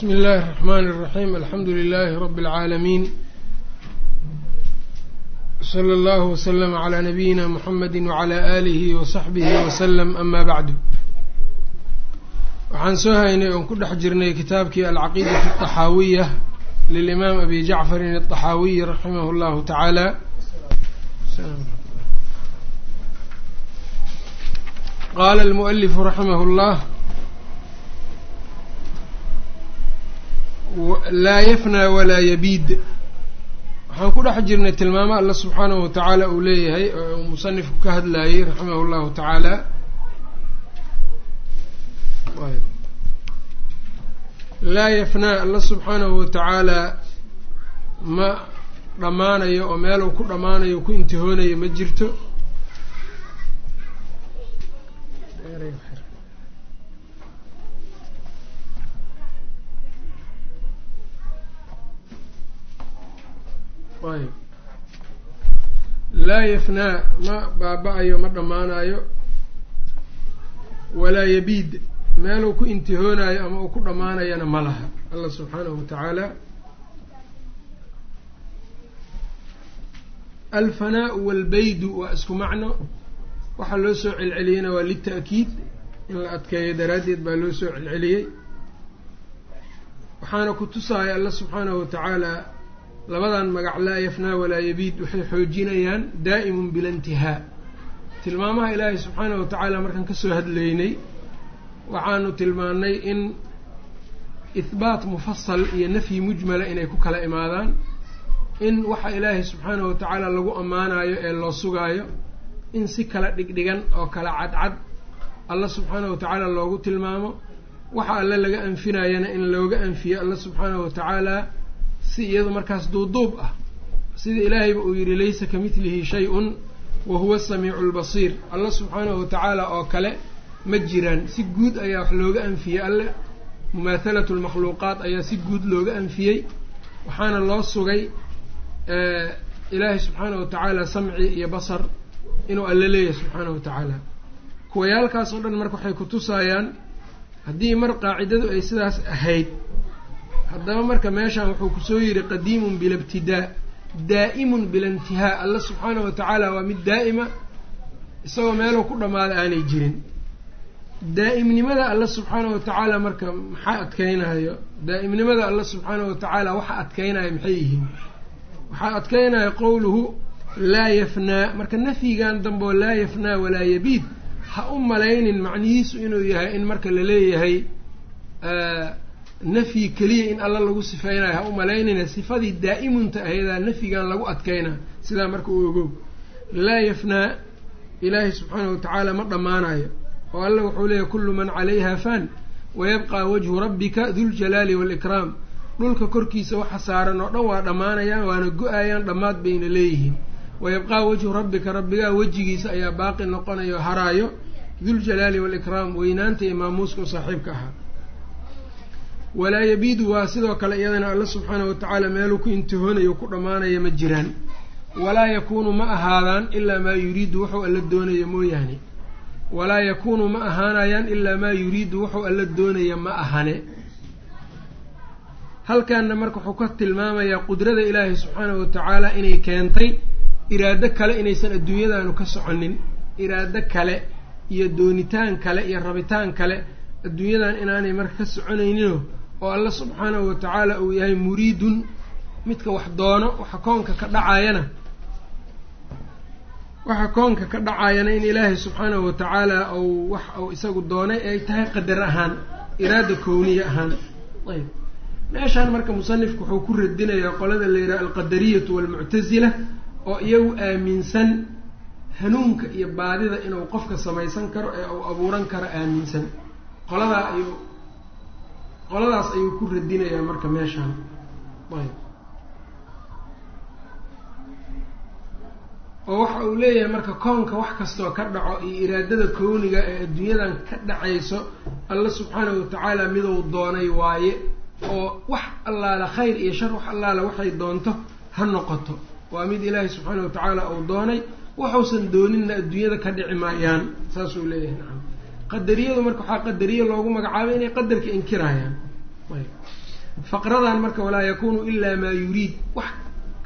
bsmi اllahi الرحmn الرaحيم alxamdu لlh رb العaalمين slى اllه وsلم عlى نabiyina mحamedi وعlى آlih وصaxbih وsلم ama bعdu waxaan soo haynay oon ku dhex jirnay kitaabkii alcaqiidaة الطaxaawiية lلإmaam abi jacfarin الطaxaawiي raximah اllahu taعaalى qala الmؤlif raximah اllah laa yafnaa walaa yabiid. Waxaan ku dhex jirnay tilmaamo alla subxaanahu watacaala uu leeyahay oo musanifku ka hadlayey raximahu llahu tacaala laa yafnaa alla subxaanahu watacaala ma dhammaanayo oo meel uu ku dhammaanayo ku intihoonayo ma jirto laa yafnaa ma baaba-ayo ma dhammaanayo walaa yabiid meeluu ku intihoonayo ama uu ku dhammaanayana ma laha allah subxaanahu watacaala alfanaau walbaydu waa isku macno waxaa loo soo celceliyeyna waa lita'kiid in la adkeeyo daraaddeed baa loo soo celceliyey waxaana ku tusaaya allah subxaanahu watacaala labadan magac laa yafnaa walaa yabiid waxay xoojinayaan daa'imun bila intihaa. Tilmaamaha ilaahay subxaanahu watacaala markaan ka soo hadlaynay waxaanu tilmaannay in ihbaat mufasal iyo nafyi mujmala inay ku kala imaadaan in waxa ilaahay subxaanahu watacaala lagu ammaanayo ee loo sugaayo in si kala dhigdhigan oo kala cadcad alla subxaanahu watacaala loogu tilmaamo waxa alle laga anfinayana in looga anfiyo alla subxaanahu watacaala si iyado markaas duuduub ah. Sida ilaahayba uu yidhi laysa ka midlihi shay-un wa huwa asamiicu lbasiir alla subxaanahu watacaala oo kale ma jiraan. Si guud ayaa wax looga anfiyey alle. Mumaathalatu lmakhluuqaat ayaa si guud looga anfiyey. Waxaana loo sugay ilaahay subxaanahu watacaala samci iyo basar inuu alle leeyahay subxaanahu watacaala kuwayaalkaas oo dhan marka waxay ku tusaayaan haddii mar qaacidadu ay sidaas ahayd haddaba marka meeshan wuxuu ku soo yidhi qadiimun bila ibtidaa daa'imun bila intihaa. Alla subxaanahu watacaala waa mid daa'ima isagoo meeluu ku dhammaada aanay jirin. Daa'imnimada alla subxaanahu watacaala marka maxaa adkeynayo daa'imnimada alla subxaanahu watacaala waxa adkeynaya maxay yihiin? Waxaa adkeynaya qowluhu laa yafnaa. Marka nafyigan dambeo laa yafnaa walaa yabiid ha u malaynin macnihiisu inuu yahay in marka la leeyahay nafyi keliya in alla lagu sifeynayo ha u malaynayna sifadii daa'imunta ahadaa nafyigan lagu adkeyna sidaa marka u ogow laa yafnaa ilaahay subxaanahu watacaala ma dhammaanayo. Oo alla wuxuu leeyahy kullu man calayha fan wayabqaa wajhu rabbika duljalaali waalikraam dhulka korkiisa waxa saaran oo dhan waa dhammaanayaan waana go'ayaan dhammaad bayna leeyihiin. Wayabqaa wajhu rabbika rabbigaa wejigiisa ayaa baaqi noqonayo haraayo. Duljalaali waalikraam weynaanta iyo maamuuska u saaxiibka ahaa walaa yabiidu waa sidoo kale iyadana alla subxaanahu watacaala meeluu ku intihoonayo ku dhammaanaya ma jiraan. Walaa yakuunu ma ahaadaan ilaa maa yuriidu wuxuu alla doonayo mooyaane. Walaa yakuunu ma ahaanayaan ilaa maa yuriidu wuxuu alla doonaya ma ahane. Halkaana marka wuxuu ka tilmaamayaa qudrada ilaahay subxaanahu watacaala inay keentay iraado kale inaysan adduunyadaanu ka soconin iraado kale iyo doonitaan kale iyo rabitaan kale adduunyadan inaanay marka ka soconayninoo oo alla subxaanahu watacaala uu yahay muriidun midka wax doono waxa koonka ka dhacayana waxa koonka ka dhacayana in ilaahay subxaanahu watacaala uu wax uu isagu doonay ay tahay qadar ahaan iraada kowniya ahaan. Ayb. Meeshaan marka musanifku wuxuu ku radinayaa qolada la yidhaha alqadariyatu waalmuctasila oo iyagu aaminsan hanuunka iyo baadida inuu qofka samaysan karo ee uu abuuran karo aaminsan. Qoladaa ayuu qoladaas ayuu ku radinayaa marka meeshaan. Ayb. Oo waxa uu leeyahay marka koonka wax kastoo ka dhaco iyo iraadada kowniga ee adduunyadan ka dhacayso alla subxaanahu watacaala miduu doonay waaye oo wax allaala khayr iyo shar wax allaala waxay doonto ha noqoto. Waa mid ilaahay subxaanahu watacaala uu doonay waxuusan dooninna adduunyada ka dhici maayaan saasuu leeyahay nacam qadariyadu marka waxaa qadariye loogu magacaabay inay qadarka inkirayaan faqradan marka walaa yakunu ilaa maa yuriid. Wax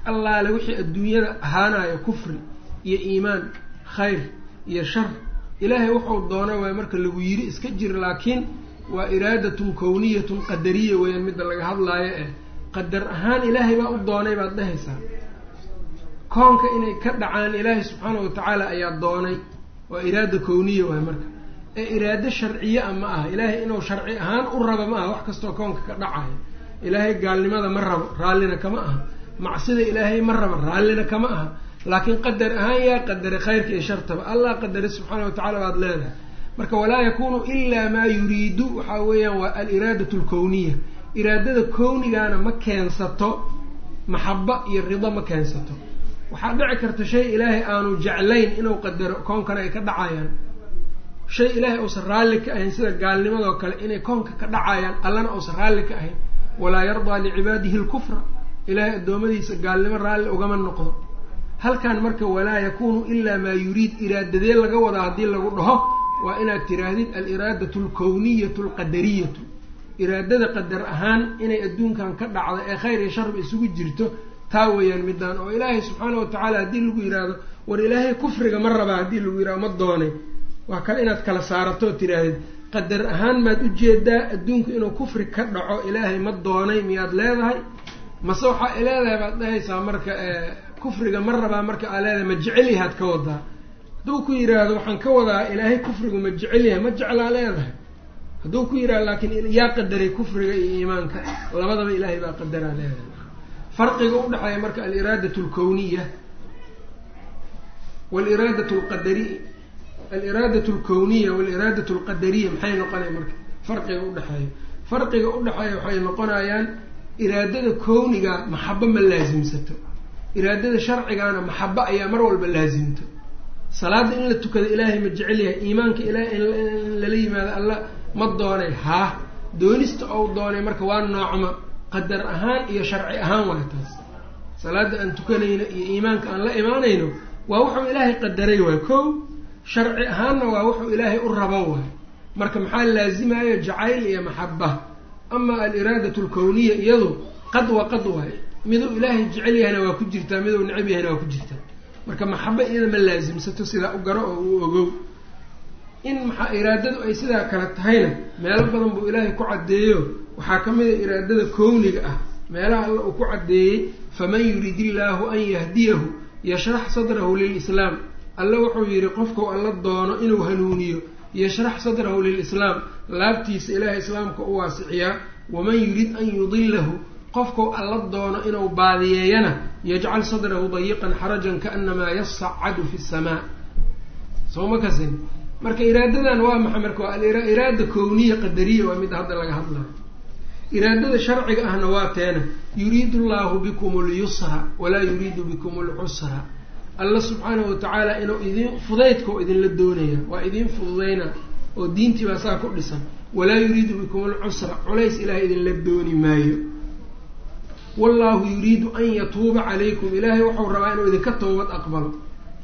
allaale wixii adduunyada ahaanayo kufri iyo iimaan khayr iyo shar. Ilaahay wuxuu doona waay marka lagu yiri iska jir laakiin waa iraadatun kowniyatun qadariya weeyaan midda laga hadlaayo eh qadar ahaan ilaahay baa u doonay baad dhehaysaa koonka inay ka dhacaan ilaahay subxaana wa tacaala ayaa doonay. Waa iraada kowniya waay marka ee iraado sharciye a ma aha. Ilaahay inuu sharci ahaan u rabo ma aha. Wax kastoo koonka ka dhacayo ilaahay gaalnimada ma rabo. Raallina kama aha. Macsida ilaahay ma rabo. Raallina kama aha. Laakiin qadar ahaan yaa qadare khayrka iyo shartaba. Allah qadare wa tacala baad leedahay. Marka walaa yakunu ilaa maa yuriidu. Waxaa weeyaan waa aliraadatu iraadada kownigaana ma keensato. Maxaba iyo rido ma keensato. Waxaa dhici karta shay ilaahay aanu jeclayn inuu qadaro. Koonkana ay ka dhacayaan shay ilaahay uusan raalli ka ahayn sida gaalnimadoo kale inay koonka ka dhacayaan allana uusan raalli ka ahayn. Walaa yardaa licibaadihi lkufra ilaahay addoommadiisa gaalnimo raalli ugama noqdo. Halkan marka walaa yakunu ilaa maa yuriid. Iraadadee laga wadaa haddii lagu dhaho waa inaad tiraahdid aliraadatu alkowniyatu alqadariyatu. Iraadada qadar ahaan inay adduunkan ka dhacdo ee khayr iyo sharba isugu jirto taa weeyaan midaan oo ilaahay subxaana wa tacaala haddii lagu yidhaahdo war ilaahay kufriga ma rabaa haddii lagu yidhahdo ma doonay waa kale inaad kala saarato oo tiraahdeed qadar ahaan maad u jeedaa adduunku inuu kufri ka dhaco ilaahay ma doonay miyaad leedahay? Mase waxaa leedahay baad dhahaysaa marka kufriga ma rabaa marka aa leedahay ma jecel yahaad ka wadaa. Hadduu ku yidhaahdo waxaan ka wadaa ilaahay kufrigu ma jecel yahay ma jeclaa leedahay. Hadduu ku yidhahdo laakiin yaa qadaray kufriga iyo iimaanka labadaba ilaahay baa qadaraa leedahay. Farqiga udhexeeya marka aliraadatu alkowniya waliraadatu lqadari aliraadatu alkowniya waliraadatu alqadariya maxay noqonaya marka farqiga udhexeeya farqiga udhexeeya waxay noqonayaan iraadada kowniga maxabo ma laasimsato iraadada sharcigaana maxabo ayaa mar walba laasimto salaada in la tukado ilaahay ma jecel yahay iimaanka ilahay in lala yimaado alla ma doonay haah doonista ou doonay marka waa noocma qadar ahaan iyo sharci ahaan waay taas salaada aan tukanayno iyo iimaanka aan la imaanayno waa wuxuu ilaahay qadaray waay ko sharci ahaanna waa wuxuu ilaahay u rabo waay. Marka maxaa laazimayo jacayl iyo maxaba ama aliraadatu alkowniya iyadu qad wa qad waay. Miduu ilaahay jecel yahayna waa ku jirtaa miduu necab yahayna waa ku jirtaa. Marka maxaba iyada ma laasimsato sidaa u garo oo u ogow. In maxaa iraadadu ay sidaa kale tahayna meelo badan buu ilaahay ku caddeeyo. Waxaa ka mid a iraadada kowniga ah. Meelaha alla uu ku caddeeyey faman yurid illaahu an yahdiyahu yashrax sadrahu lilislaam alle wuxuu yidhi qofkau alla doono inuu hanuuniyo yashrax sadrahu lilislaam laabtiisa ilaahay islaamka u waasiciyaa waman yurid an yudilahu qofkau alla doono inuu baadiyeeyana yajcal sadrahu dayiqan xarajan kaanamaa yasacadu fi samaa soo ma kasin? Marka iraadadan waa maxay? Marka waa iraada kowniya qadariya waa mid hadda laga hadlayo iraadada sharciga ahna waa teena. Yuriidu allahu bikum lyusra walaa yuriidu bikum lcusra alla subxaanahu watacaala inuu idin fudaydkao idinla doonaya waa idin fududayna oo diintii baa saa ku dhisan. Walaa yuriidu bikum alcusra culays ilahay idinla dooni maayo. Wallahu yuriidu an yatuuba calaykum. Ilaahay wuxuu rabaa inuu idinka toobad aqbalo.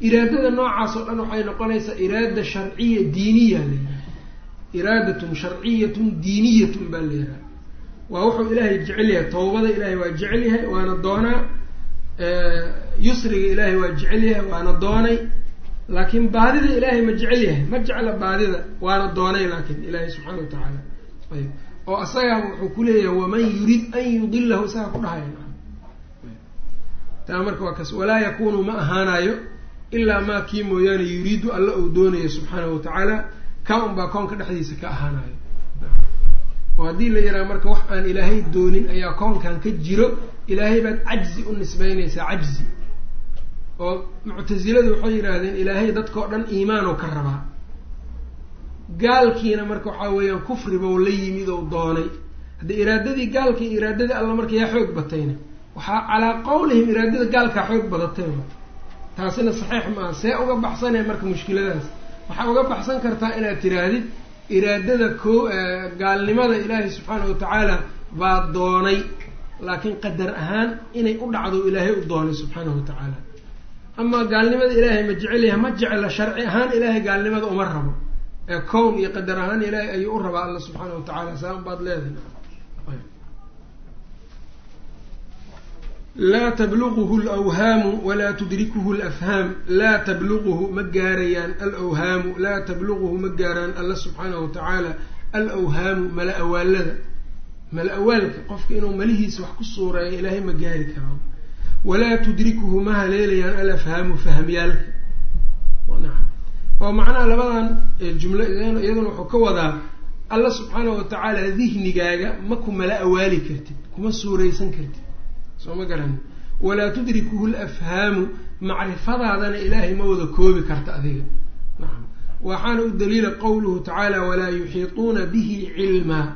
Iraadada noocaas oo dhan waxay noqonaysaa iraada sharciya diiniya la yidhaha iraadatun sharciyatun diiniyatun baa la yidhaha waa wuxuu ilaahay jecel yahay tawbada ilaahay waa jecel yahay waana doonaa yusriga ilaahay waa jecel yahay waana doonay. Laakiin baadida ilaahay ma jecel yahay ma jecla baadida waana doonay laakiin ilaahay subxaana wa tacaala. Ayb oo asagaa wuxuu kuleeyahay waman yurid an yudilahu isagaa ku dhahaya taa marka waa kas walaa yakunu ma ahaanayo ilaa maa kii mooyaane yuriidu alla uu doonayo subxaanahu watacaala kaa unbaa koonka dhexdiisa ka ahaanayo oo haddii la yidhaha marka wax aan ilaahay doonin ayaa koonkan ka jiro ilaahay baad cajzi u nisbeynaysaa cajzi oo muctasiladu waxay yidhaahdeen ilaahay dadkao dhan iimaanoo ka rabaa. Gaalkiina marka waxaa weeyaan kufribou la yimid ou doonay. Haddii iraadadii gaalka iyo iraadadii alla marka yaa xoog batayna waxaa calaa qowlihim iraadada gaalkaa xoog badatay taasina saxiix maaha see uga baxsanee marka mushkiladaas. Waxaa uga baxsan kartaa inaad tiraahdid iraadada ko gaalnimada ilaahay subxaana wa tacaala baa doonay. Laakiin qadar ahaan inay u dhacdo ilaahay u doonay subxaanahu wa tacaala amaa gaalnimada ilaahay ma jecel yahay ma jecla sharci ahaan ilaahay gaalnimada uma rabo. Ee kown iyo qadar ahaan ilaahay ayuu u rabaa alla subxaana wa tacaala saa un baad leedahay laa tabluquhu alawhaamu walaa tudrikuhu alafhaam. Laa tabluquhu ma gaarayaan alawhaamu. Laa tabluquhu ma gaaraan alla subxaanahu watacaala alawhaamu mala awaalada mala awaalka qofka inuu malihiisa wax ku suureeyo ilaahay ma gaari karaan walaa tudrikuhu ma haleelayaan alafhaamu fahmyaalka oo macnaha labadan jumlo iyaduna wuxuu ka wadaa alla subxaanahu watacaala dihnigaaga ma ku mala awaali kartid kuma suuraysan kartid soo ma garani walaa tudrikuhu lafhaamu macrifadaadana ilaahay ma wada koobi karta adiga nacam waxaana u daliila qowluhu tacaala walaa yuxiituuna bihi cilmaa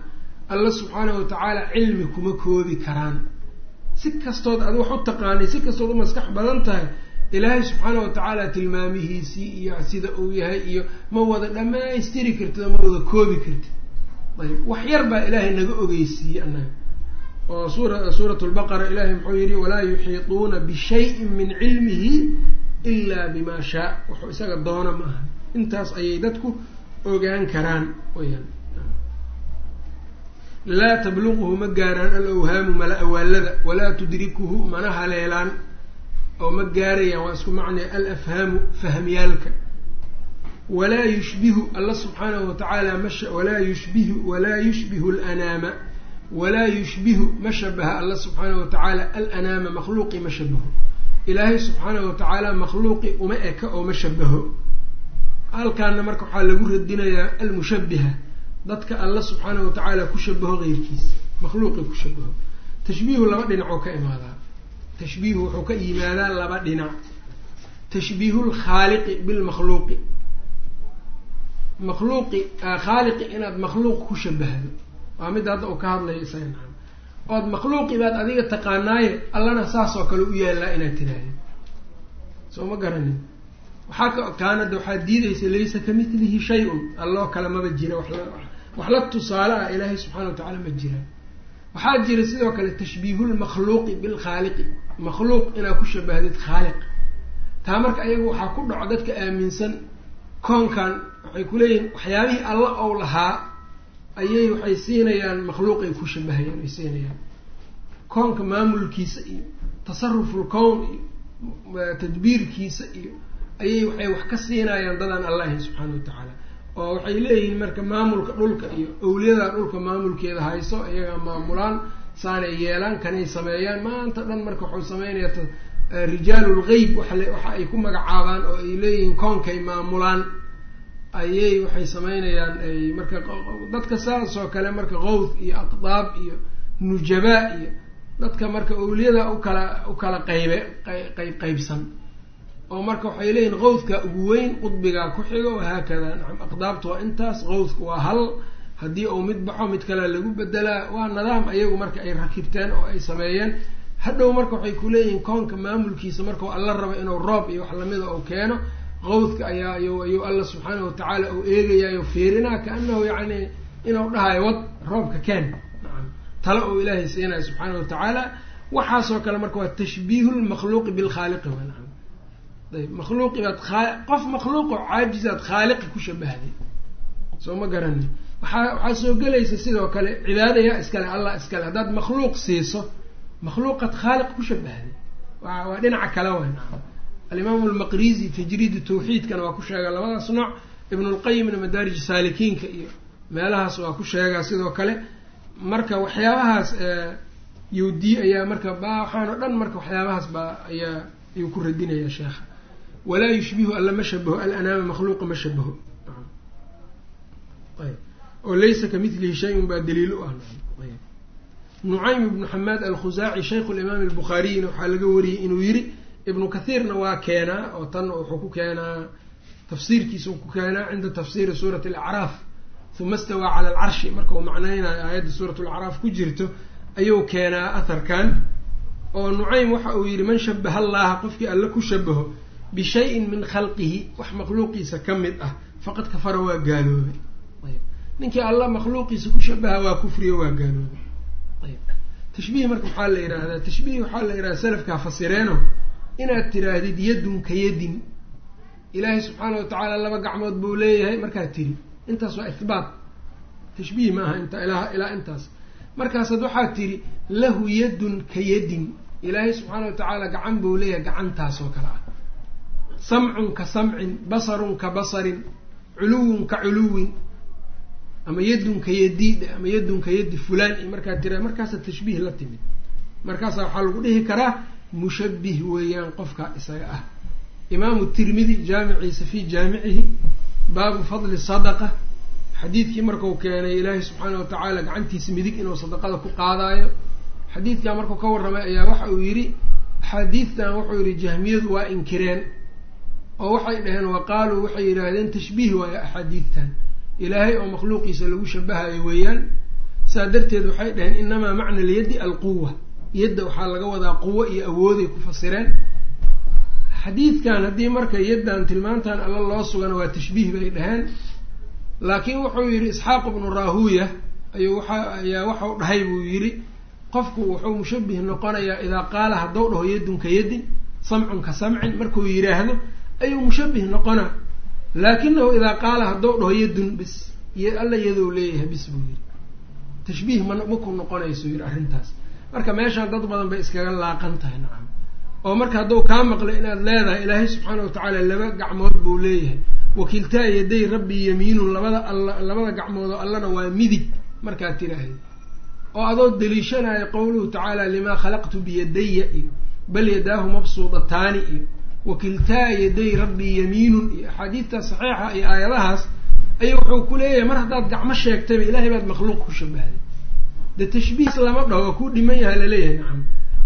alla subxaanahu watacaala cilmi kuma koobi karaan si kastood adi wax u taqaanay si kastood u maskax badan tahay ilaahay subxaana watacaala tilmaamihiisii iyo sida uu yahay iyo ma wada dhammaystiri kartid oo ma wada koobi kartid. Ayb wax yar baa ilaahay naga ogeysiiyey annaga. Oo suura suurat lbaqara ilahay muxuu yihi walaa yuxiituuna bishayin min cilmihi ilaa bima shaa. Wuxuu isaga doona ma aha intaas ayay dadku ogaan karaan weyaan laa tabluquhu ma gaaraan alawhaamu mala awaalada walaa tudrikuhu mana haleelaan oo ma gaarayaan waa isku macnaya alafhaamu fahmyaalka walaa yushbihu alla subxaanahu watacaala mash walaa yushbihu walaa yushbihu alanaama walaa yushbihu ma shabaha alla subxaanahu watacaala alanaama makhluuqi ma shabaho. Ilaahay subxaanahu watacaala makhluuqi uma eka oo ma shabaho. Halkaana marka waxaa lagu radinayaa almushabiha dadka alla subxaanahu watacaala ku shabaho keyrkiisa makhluuqi ku shabaho tashbiihu laba dhinacoo ka imaadaa tashbiihu wuxuu ka yimaadaa laba dhinac. Tashbiihu lkhaaliqi bilmakhluuqi makhluuqi. Khaaliqi inaad makhluuq ku shabahdo waa midda hadda uu ka hadlayo isaga nacam ood makhluuqi baad adiga taqaanaaye allana saas oo kale u yaallaa inaad tiraahdo soo ma garanin. Waxaa ka kaanada waxaad diidaysa laysa kamithlihi shay-un. Alloo kale maba jira wax la tusaale ah ilaahay subxana wa tacala ma jiraan waxaa jira sidoo kale tashbiihulmakhluuqi bilkhaaliqi makhluuq inaad ku shabahdid khaaliq. Taa marka ayagu waxaa ku dhaco dadka aaminsan koonkan waxay kuleeyihin waxyaabihii alla ou lahaa ayay waxay siinayaan makhluuqay ku shabahayaan ay siinayaan. Koonka maamulkiisa iyo tasaruful kown iyo tadbiirkiisa iyo ayay waxay wax ka siinayaan dadaan allahi subxaana wa tacaala oo waxay leeyihiin marka maamulka dhulka iyo owliyadaa dhulka maamulkeeda hayso iyagaa maamulaan saanay yeelaan kanay sameeyaan. Maanta dhan marka waxuu sameynaya rijaalulgeyb waxa ay ku magacaabaan oo ay leeyihiin koonkay maamulaan. Ayay waxay sameynayaan ay marka dadka saas oo kale marka qowd iyo aqdaab iyo nujabaa iyo dadka marka owliyada u kala u kala qaybe qayb qaybsan oo marka waxay leeyihiin qowdka ugu weyn qudbigaa ku xigo wahaakada nacam aqdaabtu waa intaas qowdka waa hal. Haddii uu mid baxo mid kale lagu bedelaa waa nidaam ayagu marka ay rakibteen oo ay sameeyeen. Hadhow marka waxay kuleeyihiin koonka maamulkiisa markau alla rabo inuu roob iyo wax lamida uu keeno qowdka ayaa ayuu alla subxaanahu watacaala uu eegayayo fiirinaa kaanahu yacni inuu dhahayo wad roobka keen. Nacam tale uu ilaahay siinayo subxaanahu watacaala waxaasoo kale marka waa tashbiihu lmakhluuqi bilkhaaliqi ayb baad aa qof makhluuqoo caajizaad khaaliqi ku shabahday soo ma garani waxaa waxaa soo gelaysa sidoo kale cibaadayaa iskale allah iskale haddaad makhluuq siiso makhluuqaad khaaliq ku shabahday waa dhinaca kale nacam alimaamu almaqrizi tajriid tawxiidkana waa ku sheegaa labadaas nooc ibn lqayimna madaarij saalikiinka iyo meelahaas waa ku sheegaa sidoo kale marka waxyaabahaas yowdi ayaa marka ba waxaan o dhan marka waxyaabahaas baa ayaa ayuu ku radinaya sheekha walaa yushbihu alla ma shabaho alanaama makhluuqa ma shabaho oo laysa kamilihi shay-un baa daliil u ah nucaym ibnu xamaad alkhusaaci shaykhu limaam albukhaariyina waxaa laga wariyey inuu yiri ibnu kathiirna waa keenaa oo tan wuxuu ku keenaa tafsiirkiisa uu ku keenaa cinda tafsiiri suurati alacraaf uma stawaa cala alcarshi marka uu macnaynayo aayadda suurat alacraaf ku jirto ayuu keenaa atharkan oo nucaym waxa uu yidhi man shabaha allaha qofkii alle ku shabaho bishayin min khalqihi wax makhluuqiisa ka mid ah faqad kafara waa gaaloobay ayb ninkii alla makhluuqiisa ku shabaha waa kufriyo waa gaaloobay tashbiih marka maxaa la yidhaahdaa tashbiih waxaa la yidhahdaa salafkaa fasireeno inaad tiraahdid yadun ka yadin. Ilaahay subxaana watacaala laba gacmood buu leeyahay markaad tiri. Intaas waa ihbaat tashbiih ma aha inta ilaa ilaa intaas. Markaasaad waxaad tiri lahu yadun ka yadin. Ilaahay subxaana watacaala gacan buu leeyahay gacantaas oo kale ah samcun ka samcin basarun ka basarin culuwun ka culuwin ama yadun ka yadiidhe ama yadun ka yadi fulaan markaa tira markaasa tashbiih la timid. Markaasa waxaa lagu dhihi karaa mushabbih weeyaan qofka isaga ah. Imaamu tirmidi jaamiciisa fi jaamicihi baabu fadli sadaqa xadiidkii marku keenay ilaahay subxaana watacaala gacantiisa midig inuu sadaqada ku qaadaayo. Xadiidkaa markuu ka warramay ayaa waxa uu yidhi axaadiidtan wuxuu yidhi jahmiyadu waa inkireen oo waxay dhaheen wa waxay yidhaahdeen tashbiih waayo axaadiidtan. Ilaahay oo makhluuqiisa lagu shabahayo weeyaan. Saa darteed waxay dhaheen inamaa macna lyaddi alquwa yadda waxaa laga wadaa quwo iyo awooday ku fasireen. Xadiidkan haddii marka yaddan tilmaantan alla loo sugana waa tashbiih bay dhaheen. Laakiin wuxuu yidhi isxaaq ibnu raahuya ayuu waxa ayaa waxau dhahay buu yidhi qofku wuxuu mushabih noqonayaa idaa qaala hadduu dhaho yadun ka yadin samcun samcin. Markuu yidhaahdo ayuu mushabih noqonaa. Laakinahu idaa qaala hadduu dhaho yadun bis iyo alla yadou leeyahay bis buu yidhi. Tashbiih ma maku noqonayso yidhi arrintaas. Marka meeshaan dad badan bay iskaga laaqan tahay nacam. Oo marka hadduu kaa maqlay inaad leedahay ilaahay subxaana watacaala laba gacmood buu leeyahay. Wakiiltaa yaday rabbi yamiinun labada alla labada gacmood oo allana waa midig markaad tiraahday oo adoo daliishanayo qowluhu tacaala limaa khalaqtu biyadaya iyo bal yadaahu mabsuudataani iyo wakiltaa yaday rabbi yamiinun iyo axaadiidta saxiixa iyo aayadahaas ayuu wuxuu ku leeyahay mar haddaad gacmo sheegtayba ilahay baad makhluuq ku shabahday. Dee tashbiihs lama dhaho waa kuu dhiman yaha la leeyahay nacam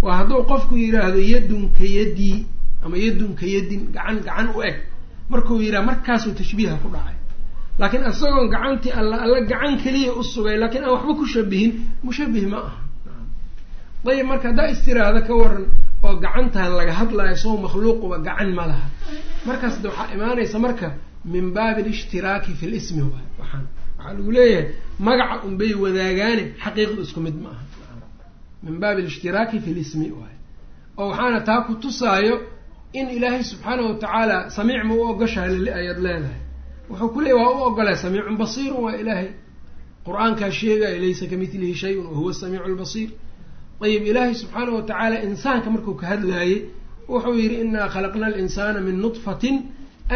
waa hadduu qofku yidhaahdo yadun ka yadii ama yadun ka yadin gacan gacan u eg. Markuu yidhaha markaasuu tashbiiha ku dhacay. Laakiin isagoon gacantii alla alla gacan keliya u sugay laakiin aan waxba ku shabihin mushabih ma aha. Dayib marka haddaa istiraahda ka waran oo gacantan laga hadlayo soo makhluuquba gacan ma laha. Markaas de waxaa imaanaysa marka min baabi alishhtiraaki fi lismi waay. Waxaan waxaa lagu leeyahay magaca unbay wadaagaane xaqiiqdu isku mid ma aha min baabi alishhtiraaki fi lismi waay. Oo waxaana taa ku tusaayo in ilaahay subxaana watacaala samiic ma u ogoshahay ayaad leedahay. Wuxuu ku leeyay waa u ogolay samiicun basiirun waa ilaahay. Qur'aankaa sheegaya laysa kamidlihi shayun wahuwa samiicu lbasiir ayib ilaahay subxaana watacaala insaanka markuu ka hadlaayey wuxuu yidhi inaa khalaqna alinsaana min nudfatin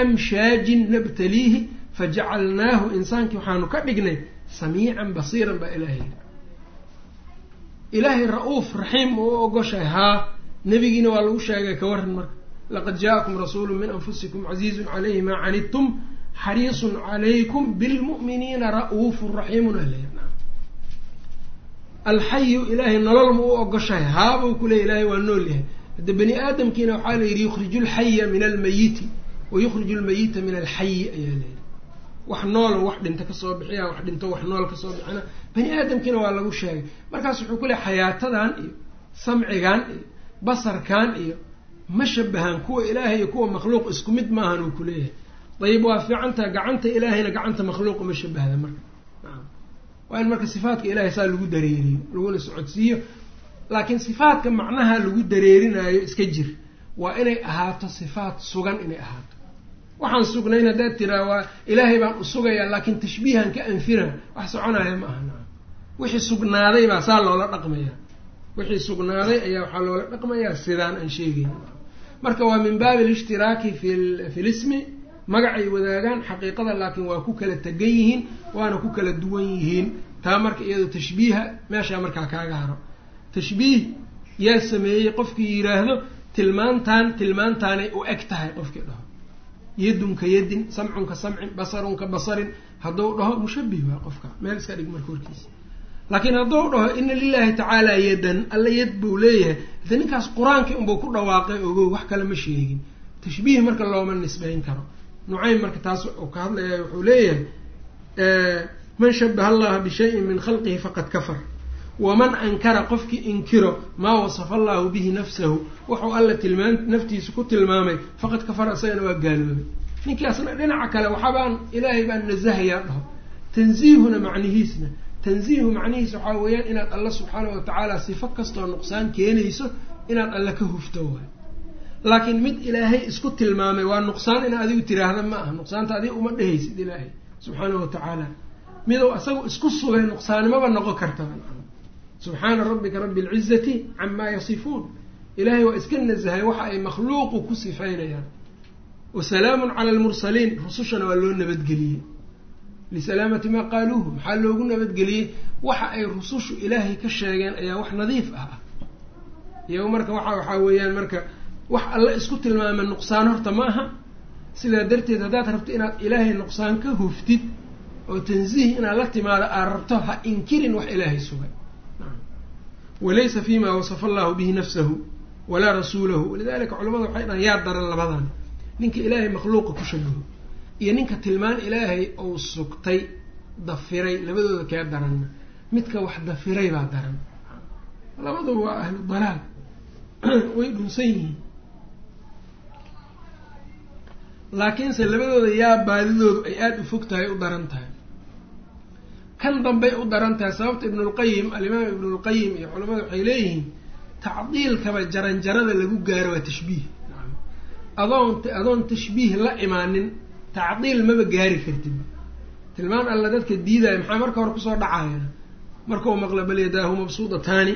amshaajin nabtaliihi fajacalnaahu insaankii waxaanu ka dhignay samiican basiiran baa ilaahay yidhi ilaahay ra'uuf raxiim ma u ogoshahay haa nebigiina waa lagu sheegay ka waran marka laqad jaakum rasuulu min anfusikum casiizun calayhi maa canidtum xariisun calaykum bilmu'miniina ra'uufun raxiimun aley alxayu ilaahay nolol ma u ogoshahay haabuu ku leeyay ilaahay waa nool yahay. Hadde bani aadamkiina waxaa la yidhi yukhriju lxaya min almayiti wa yukhriju lmayita min alxayi ayaa layidhi wax noolo wax dhinta ka soo bixiya wax dhinto wax nool ka soo bixina. Bani aadamkiina waa lagu sheegay. Markaas wuxuu ku leeyay xayaatadan iyo samcigan iyo basarkan iyo ma shabahaan kuwa ilaahay iyo kuwa makhluuq isku mid maahan uu ku leeyahay. Dayib waa fiicantaha gacanta ilaahayna gacanta makhluuqa ma shabahda marka waa in marka sifaatka ilahay saa lagu dareeriyo laguna socodsiiyo. Laakiin sifaatka macnaha lagu dareerinaayo iska jir. Waa inay ahaato sifaat sugan inay ahaato. Waxaan sugnayn haddaad tiraa waa ilaahay baan u sugayaa laakiin tashbiihan ka anfina wax soconaya ma aha naam wixii sugnaaday baa saa loola dhaqmayaa wixii sugnaaday ayaa waxaa loola dhaqmayaa sidaan aan sheegayn marka waa min baabi alishhtiraaki fi fi lismi magacay wadaagaan xaqiiqada laakiin waa ku kala tegan yihiin waana ku kala duwan yihiin. Taa marka iyado tashbiiha meeshaa markaa kaaga haro. Tashbiih yaa sameeyey qofkii yidhaahdo tilmaantaan tilmaantaanay u eg tahay qofkii dhaho. Yadunka yadin samcunka samcin basarunka basarin hadduu dhaho mushabih waa qofka. Meel iska dhig marka horkiisa. Laakiin hadduu dhaho ina lilahi tacaala yadan alla yad buu leeyahay. Hade ninkaas qur'aankii unbuu ku dhawaaqay ogo wax kale ma sheegin. Tashbiih marka looma nisbayn karo nucaym marka taas uu ka hadlaya wuxuu leeyahay man shabaha allaha bishayin min khalqihi faqad kafar. Waman ankara qofkii inkiro maa wasafa allahu bihi nafsahu. Wuxuu alla tilmaan naftiisa ku tilmaamay faqad kafara isagana waa gaaloobay ninkaasna dhinaca kale waxabaan ilaahay baan nasahayaa dhaho. Tansiihuna macnihiisna tansiihu macnihiisa waxaa weeyaan inaad alla subxaana wa tacaala sifo kastoo nuqsaan keenayso inaad alla ka hufto waay laakiin mid ilaahay isku tilmaamay waa nuqsaan in adigu tiraahda ma aha. Nuqsaanta adiga uma dhehaysid ilaahay. Subxaana wa tacaala. Miduu isagu isku sugay nuqsaanimaba noqon kartaba subxaana rabbika rabbi alcizati camaa yasifuun. Ilaahay waa iska nasahay waxa ay makhluuqu ku sifaynayaan. Wasalaamun cala almursaliin. Rusushana waa loo nabadgeliyey. Lisalaamati maa qaaluuhu. Maxaa loogu nabadgeliyey? Waxa ay rusushu ilaahay ka sheegeen ayaa wax nadiif ah. Ah iyago marka waxa waxaa weeyaan marka wax alle isku tilmaama nuqsaan horta ma aha sidaa darteed haddaad rabto inaad ilaahay nuqsaan ka huftid oo tansiih inaad la timaado aad rabto ha inkirin wax ilaahay sugay walaysa fima wasafa allahu bihi nafsahu walaa rasuulahu. Walidalika culamada waxay dhahan yaa daran labadan ninka ilaahay makhluuqa ku shabaho iyo ninka tilmaan ilaahay ou sugtay dafiray labadooda kee daranna midka wax dafiray baa daran. Labaduba waa ahlu dalaal. Way dhunsan yihiin laakiinse labadooda yaa baadidoodu ay aada u fog tahay u daran tahay. Kan dambey u daran tahay sababta ibnulqayim alimaam ibnulqayim iyo culamada waxay leeyihiin tacdiilkaba jaranjarada lagu gaaro waa tashbiih. Adoon adoon tashbiih la imaanin tacdiil maba gaari kartid. Tilmaan alla dadka diidaya maxaa marka hore ku soo dhacaya? Markau maqla bal yadaahu mabsuudataani.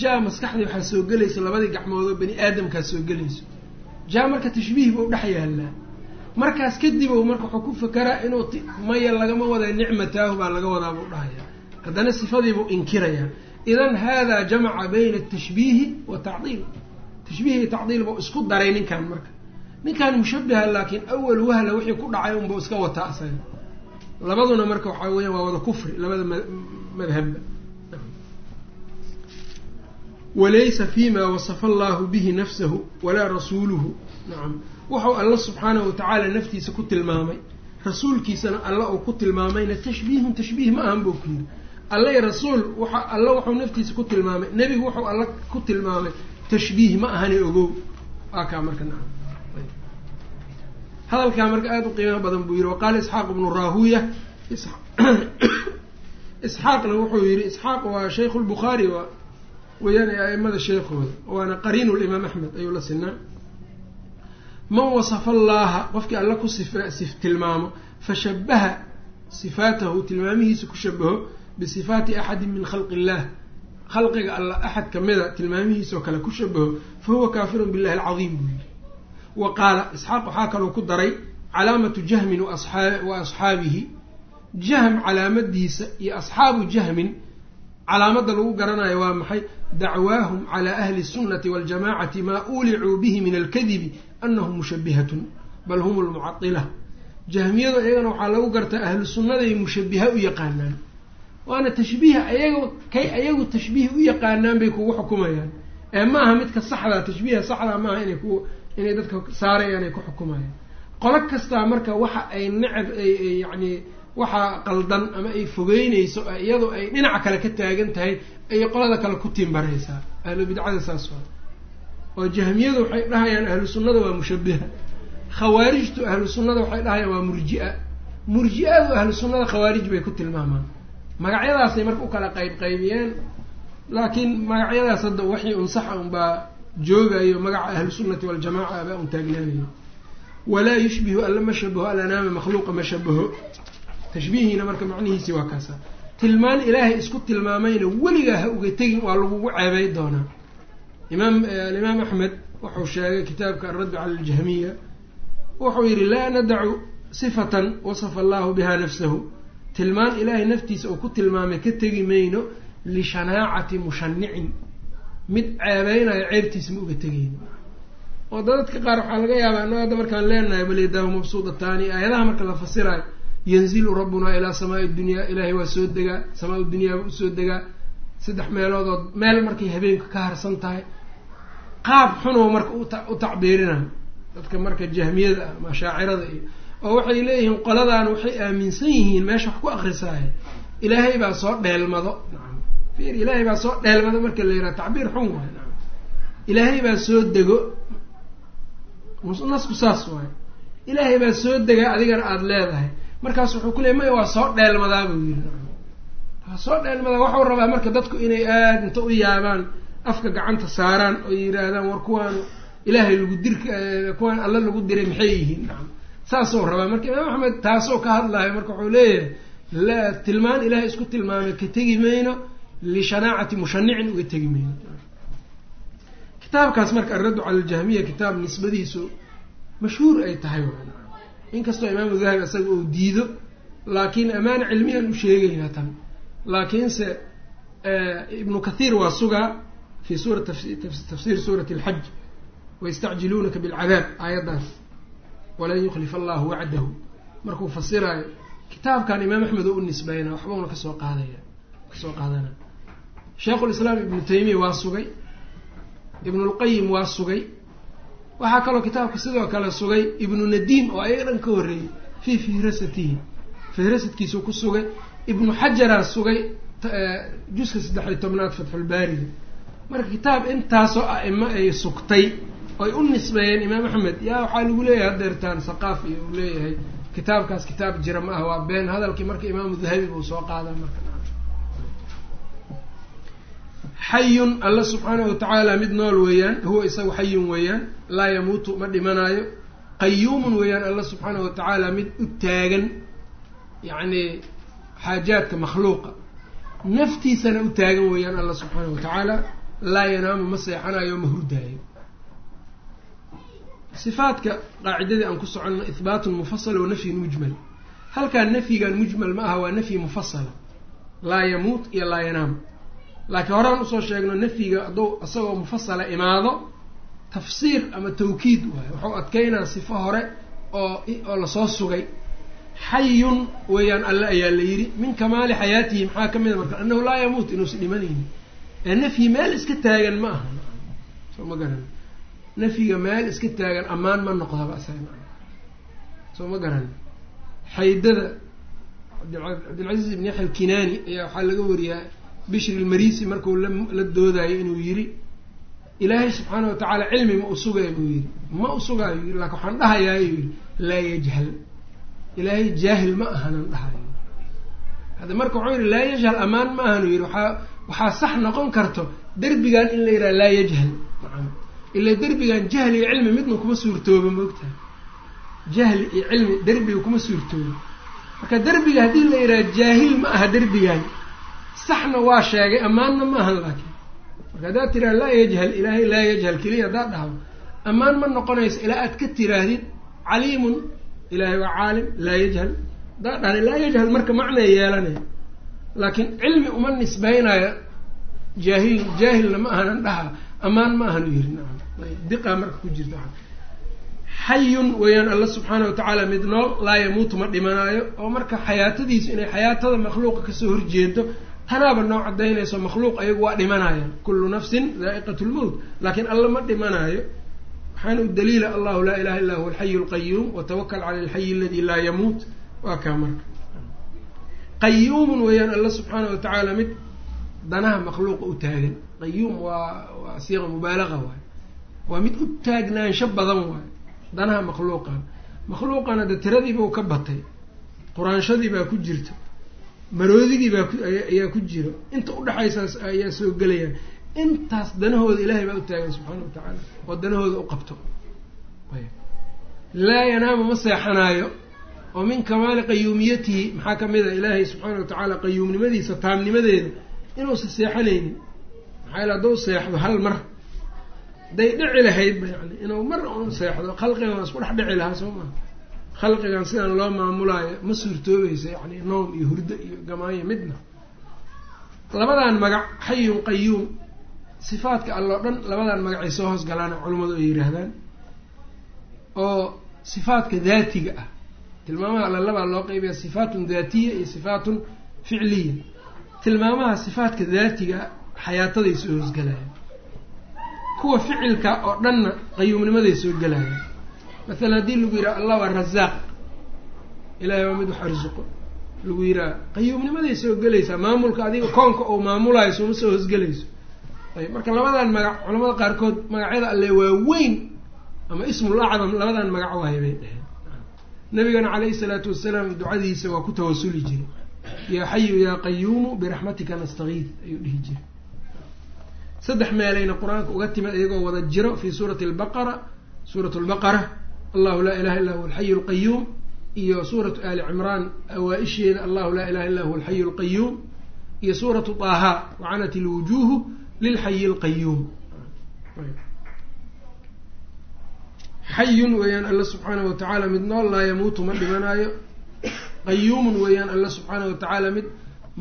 Jaa maskaxdii waxaa soo gelaysa labadii gacmoodoo bani aadamkaa soo gelayso. Jaa marka tashbiih buu dhex yaallaa markaas kadib marka wuxuu ku fakeraa inuu maya lagama wada nicmataahu baa laga wadaa buu dhahaya haddana sifadiibuu inkirayaa. Idan haadaa jamaca bayna atashbiihi wa tacdiil. Tashbiih iyo tacdiil buu isku daray ninkan marka. Ninkan mushabiha laakiin awal wahla wixii ku dhacay unbau iska wataa asaga. Labaduna marka waxaa weeyaan waa wada kufri labada madhabba walaysa fima wasafa allahu bihi nafsahu walaa rasuuluhu. Nacam wuxuu alla subxaanahu watacaala naftiisa ku tilmaamay rasuulkiisana alla uu ku tilmaamayna tashbiihun tashbiih ma ahan buu ku yiri alla rasuul waxa alla wuxuu naftiisa ku tilmaamay nebigu wuxuu alla ku tilmaamay tashbiih ma ahani ogow. Waa marka nacam hadalkaa marka aada u qiimo badan buu yihi waqaala isxaaq ibnu raahuya isxaaqna wuxuu yihi isxaaq waa shaykhu lbukhaari waa weyaan ee aimada sheekhooda waana qariinu limaam axmed ayuu la sinaa man wasafa allaaha qofkii alla ku sif tilmaamo fashabaha sifaatahu tilmaamihiisa ku shabaho bisifaati axadin min khalqi illaah khalqiga alla axad kamida tilmaamihiisao kale ku shabaho fa huwa kaafirun billahi alcadiim buu yihi wa qaala isxaaq waxaa kaloo ku daray calaamatu jahmin wa asxaabihi. Jahm calaamadiisa iyo asxaabu jahmin calaamadda lagu garanayo waa maxay dacwaahum calaa ahli sunnati waljamacati maa uulicuu bihi min alkadibi anahum mushabihatun bal hum lmucadila jahmiyadu iyagana waxaa lagu gartaa ahlu sunnaday mushabiha u yaqaanaan waana tashbiiha ayaga kay ayagu tashbiih u yaqaanaan bay kugu xukumayaan ee ma aha midka saxdaa tashbiiha saxdaa maaha inay ku inay dadka saarayaan ay ku xukumayaan qolo kastaa marka waxa ay necab yacni waxaa qaldan ama ay fogeynayso iyadoo ay dhinaca kale ka taagan tahay ayay qolada kale ku tiimbaraysaa ahlu bidcada saas oo jahmiyadu waxay dhahayaan ahlu sunnada waa mushabiha khawaarijtu ahlu sunnada waxay dhahayaan waa murji-a. Murji-adu ahlu sunnada khawaarij bay ku tilmaamaan. Magacyadaasay marka u kala qayb qaybiyeen laakiin magacyadaas hadda waxii un saxa unbaa joogayo magaca ahlu sunnati waljamaca abaa un taagnaanayo walaa yushbihu alla ma shabaho alanaama makhluuqa ma shabaho tashbiihiina marka macnihiisii waa kaasa tilmaan ilaahay isku tilmaamayna weligaa ha uga tegin waa lagugu ceebay doonaa. Imaam alimaam axmed wuxuu sheegay kitaabka alraddu cala aljahmiya. Wuxuu yidhi laa nadacu sifatan wasafa allahu biha nafsahu. Tilmaan ilaahay naftiisa uu ku tilmaamay ka tegi mayno lishanaacati mushanicin mid ceebeynayo ceebtiisa ma uga tegayno oo dadadka qaar waxaa laga yaabaa annaga hadda markaan leenahay bal yadaahu mabsuudataani aayadaha marka la fasirayo yanzilu rabbunaa ilaa samaai dunyaa ilaahay waa soo degaa samaa dunyaaba u soo degaa. Saddex meeloodood meel markay habeenka ka harsan tahay qaab xunoo marka u tacbiirinayo dadka marka jahmiyada ah mashaacirada iyo oo waxay leeyihiin qoladan waxay aaminsan yihiin meesha wax ku akrisaayo ilaahay baa soo dheelmado. Fiir ilaahay baa soo dheelmado marka la yidhaha tacbiir xun waay. Ilaahay baa soo dego. Nasku saas waayo ilaahay baa soo degaa adigana aada leedahay markaas wuxuu ku leeyay maya waa soo dheelmadaa buu waa soo dheelmadaa. Waxau rabaa marka dadku inay aada inta u yaabaan afka gacanta saaraan oo yidhaahdaan war kuwaan ilaahay lagu dirka kuwaan alla lagu diray maxay yihiin? Nacam saasuu rabaa. Marka imaam axmed taasoo ka hadlayo marka wuxuu leeyahay la tilmaan ilaahay isku tilmaamay ka tegi mayno lishanaacati mushanicin uga tegi mayno. Kitaabkaas marka alraddu cala aljahmiya kitaab nisbadiisu mashhuur ay tahay inkastoo imaamu dahabi isaga uu diido laakiin amaana cilmiyaan u sheegaynaa tan. Laakiinse ibnu kathiir waa sugaa fi suura tafsiir suurati alxaj wayastacjiluunaka bilcadaab aayaddaas. Walan yukhlifa allahu wacdahu. Markuu fasiraayo kitaabkan imaam axmed oo u nisbayna waxbauna ka soo qaadaya ka soo qaadana. Sheikhulislaam ibnu taymiya waa sugay. Ibnulqayim waa sugay waxaa kaloo kitaabka sidoo kale sugay ibnu nadiim oo ayaga dhan ka horreeyey fii fihrasatihi fihrasadkiisuu ku sugay ibnu xajaraa sugay juska saddex-iyo tobnaad fatxulbaariga marka kitaab intaasoo a-imo ay sugtay oy u nisbeeyeen imaam axmed yaa waxaa lagu leeyahay hadeertaan saqaaf iyo uu leeyahay kitaabkaas kitaab jira ma ah waa been hadalkii marka imaamu dahabi buu soo qaadaa marka xayun alla subxaanahu watacaala mid nool weeyaan huwa isagu xayun weeyaan laa yamuutu ma dhimanaayo. Qayuumun weeyaan alla subxaanahu watacaala mid u taagan yacni xaajaadka makhluuqa. Naftiisana u taagan weeyaan alla subxaanahu watacaala laa yanaamu ma seexanayo ma hurdaayo. Sifaadka qaacidadii aan ku soconno ihbaatun mufasal wa nafyun mujmal. Halkaan nafyigan mujmal ma aha waa nafyi mufasala laa yamuut iyo laa yanaam laakiin horaan u soo sheegno nafyiga hadduu isagoo mufasala imaado tafsiir ama tawkiid waayo wuxuu adkeynaa sifo hore oo oo la soo sugay xayun weeyaan alle ayaa la yidhi min kamaali xayaatihi maxaa ka mid a marka annahu laa yamuut inuusa dhimanaynin ee nafyi meel iska taagan ma aha soo ma garan nafyiga meel iska taagan ammaan ma noqdaba isaga soo ma garan xaydada cabdilcaziiz ibn yaxya alkinaani ayaa waxaa laga wariyaa bishri ilmarisi markuu la doodayo inuu yidhi ilaahay subxaana wa tacaala cilmi ma usugaya buu yidhi. Ma usugaayo yii laakin waxaan dhahayaayo yidhi. Laa yajhal. Ilaahay jaahil ma ahanan dhahayo. Hadda marka wuxuu yidhi laa yajhal amaan ma ahanu yidhi waaa waxaa sax noqon karto derbigan in la yidhaha laa yajhal. Ila derbigan jahli iyo cilmi midna kuma suurtooba moogtahay jahli iyo cilmi derbiga kuma suurtooba marka derbiga haddii la yidhaha jaahil ma aha derbigan saxna waa sheegay ammaanna ma ahan laakiin. Marka haddaad tiraha laa yajhal ilaahay laa yajhal keliya haddaad dhahdo ammaan ma noqonayso ilaa aad ka tiraahdid caliimun ilaahay waa caalim laa yajhal. Haddaad dhahda laa yajhal marka macnay yeelanaya laakiin cilmi uma nisbaynayo jaahil jaahilna ma ahanan dhaha ammaan ma ahanu yiri nacam. Diqaa marka ku jirta xayun weeyaan alla subxaana wa tacaala mid nool laa yamuutu ma dhimanaayo oo marka xayaatadiisu inay xayaatada makhluuqa ka soo horjeedo tanaaba noo cadaynayso makhluuq ayagu waa dhimanaya. Kullu nafsin daa'iqat lmowt laakiin alla ma dhimanaayo waxaana u daliila allahu laa ilaha illa huwa alxayu alqayuum watawakal cala alxayi aladi laa yamuut. Waa kaa marka. Qayuumun weeyaan alla subxaana wa tacaala mid danaha makhluuqa u taagan. Qayuum waa waa siiqa mubaalaga waay. Waa mid u taagnaansho badan waay. Danaha makhluuqa makhluuqana de tiradiiba u ka batay. Quraanshadii baa ku jirta maroodigii baa ayaa ku jiro. Inta udhexaysaas ayaa soo gelaya. Intaas danahooda ilaahay baa u taagan subxaana wa tacaala oo danahooda u qabto. Laa yanaamu ma seexanaayo oo min kamaali qayuumiyatihi maxaa ka mid a ilaahay subxaana wa tacaala qayuumnimadiisa taamnimadeeda inuusa seexanaynin. Maxaa yaele hadduu seexdo hal mar hadday dhici lahaydba yani inuu mar un seexdo khalqigan waa isku dhex dhici lahaa soo maha khalqigan sidan loo maamulaayo ma suurtoobaysa yani noom iyo hurdo iyo gamaayo midna. Labadan magac xayun qayuum sifaadka alloo dhan labadan magacay soo hoos galaana culimmadu ay yidhaahdaan oo sifaadka daatiga ah. Tilmaamaha alla labaa loo qeybiya sifaatun daatiya iyo sifaatun ficliya. Tilmaamaha sifaadka daatiga xayaataday soo hoosgalayaan kuwa ficilka oo dhanna qayuumnimaday soo gelayaan masalan haddii lagu yidhaha allah waa razaaq. Ilahay waa mid wax arsuqo lagu yidhaha qayuumnimaday soo gelaysaa maamulka adiga koonka oo maamulayo sooma soo hoosgelayso ayb marka labadan magac culamada qaarkood magacyada alle waa weyn ama ismul acdam labadan magac wahay bay dheheen nabigana caleyhi salaatu wasalaam ducadiisa waa ku tawasuli jiray. Yaa xayu yaa qayuumu biraxmatika nastakiid ayuu dhihi jiray. Saddex meelayna qur'aanka uga timid iyagoo wada jiro fii suurati albaqara suuratu lbaqara allahu laa ilaha illa huwa alxayu alqayuum iyo suuratu ali cimraan awaa-isheeda allahu laa ilaha illa huwa alxayu alqayuum iyo suuratu taaha wacanat ilwujuuhu lilxayi alqayuum xayun weeyaan alla subxaanahu watacaala mid nool laa yamuutu ma dhimanaayo. Qayuumun weeyaan alla subxaanahu watacaala mid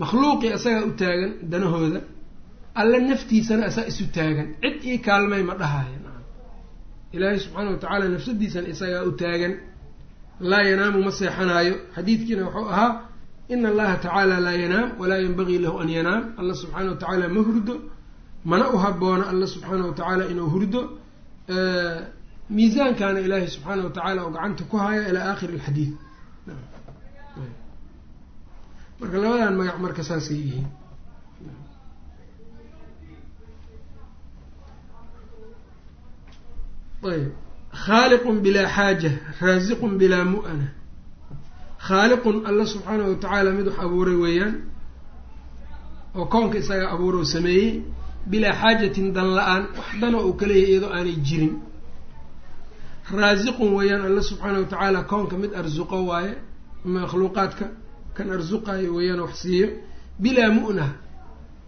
makhluuqii isagaa u taagan danahooda alla naftiisana asaa isu taagan. Cid ii kaalmay ma dhahaayo ilaahay subxaanahu watacaala nafsadiisana isagaa u taagan laa yanaamu ma seexanaayo. Xadiidkiina wuxuu ahaa ina allaha tacaala laa yanaam walaa yanbagii lahu an yanaam. Alla subxaana wa tacaala ma hurdo mana u haboono alla subxaana wa tacaala inuu hurdo. Miisaankaana ilaahay subxaana wa oo gacanta ku haya ilaa aakhiri alxadiid marka labadan magac marka saasay yihiin ayb khaaliqun bilaa xaaja raasiqun bilaa mu'ana khaaliqun alla subxaanahu watacaala mid wax abuuray weeyaan oo koonka isaga abuuroo sameeyey bilaa xaajatin dan la'aan wax dana uu ka leeyahy iyadoo aanay jirin raasiqun weeyaan alla subxaanahu watacaala koonka mid arsuqo waaye makhluuqaadka kan arsuqayo weeyaan wax siiyo bilaa mu'na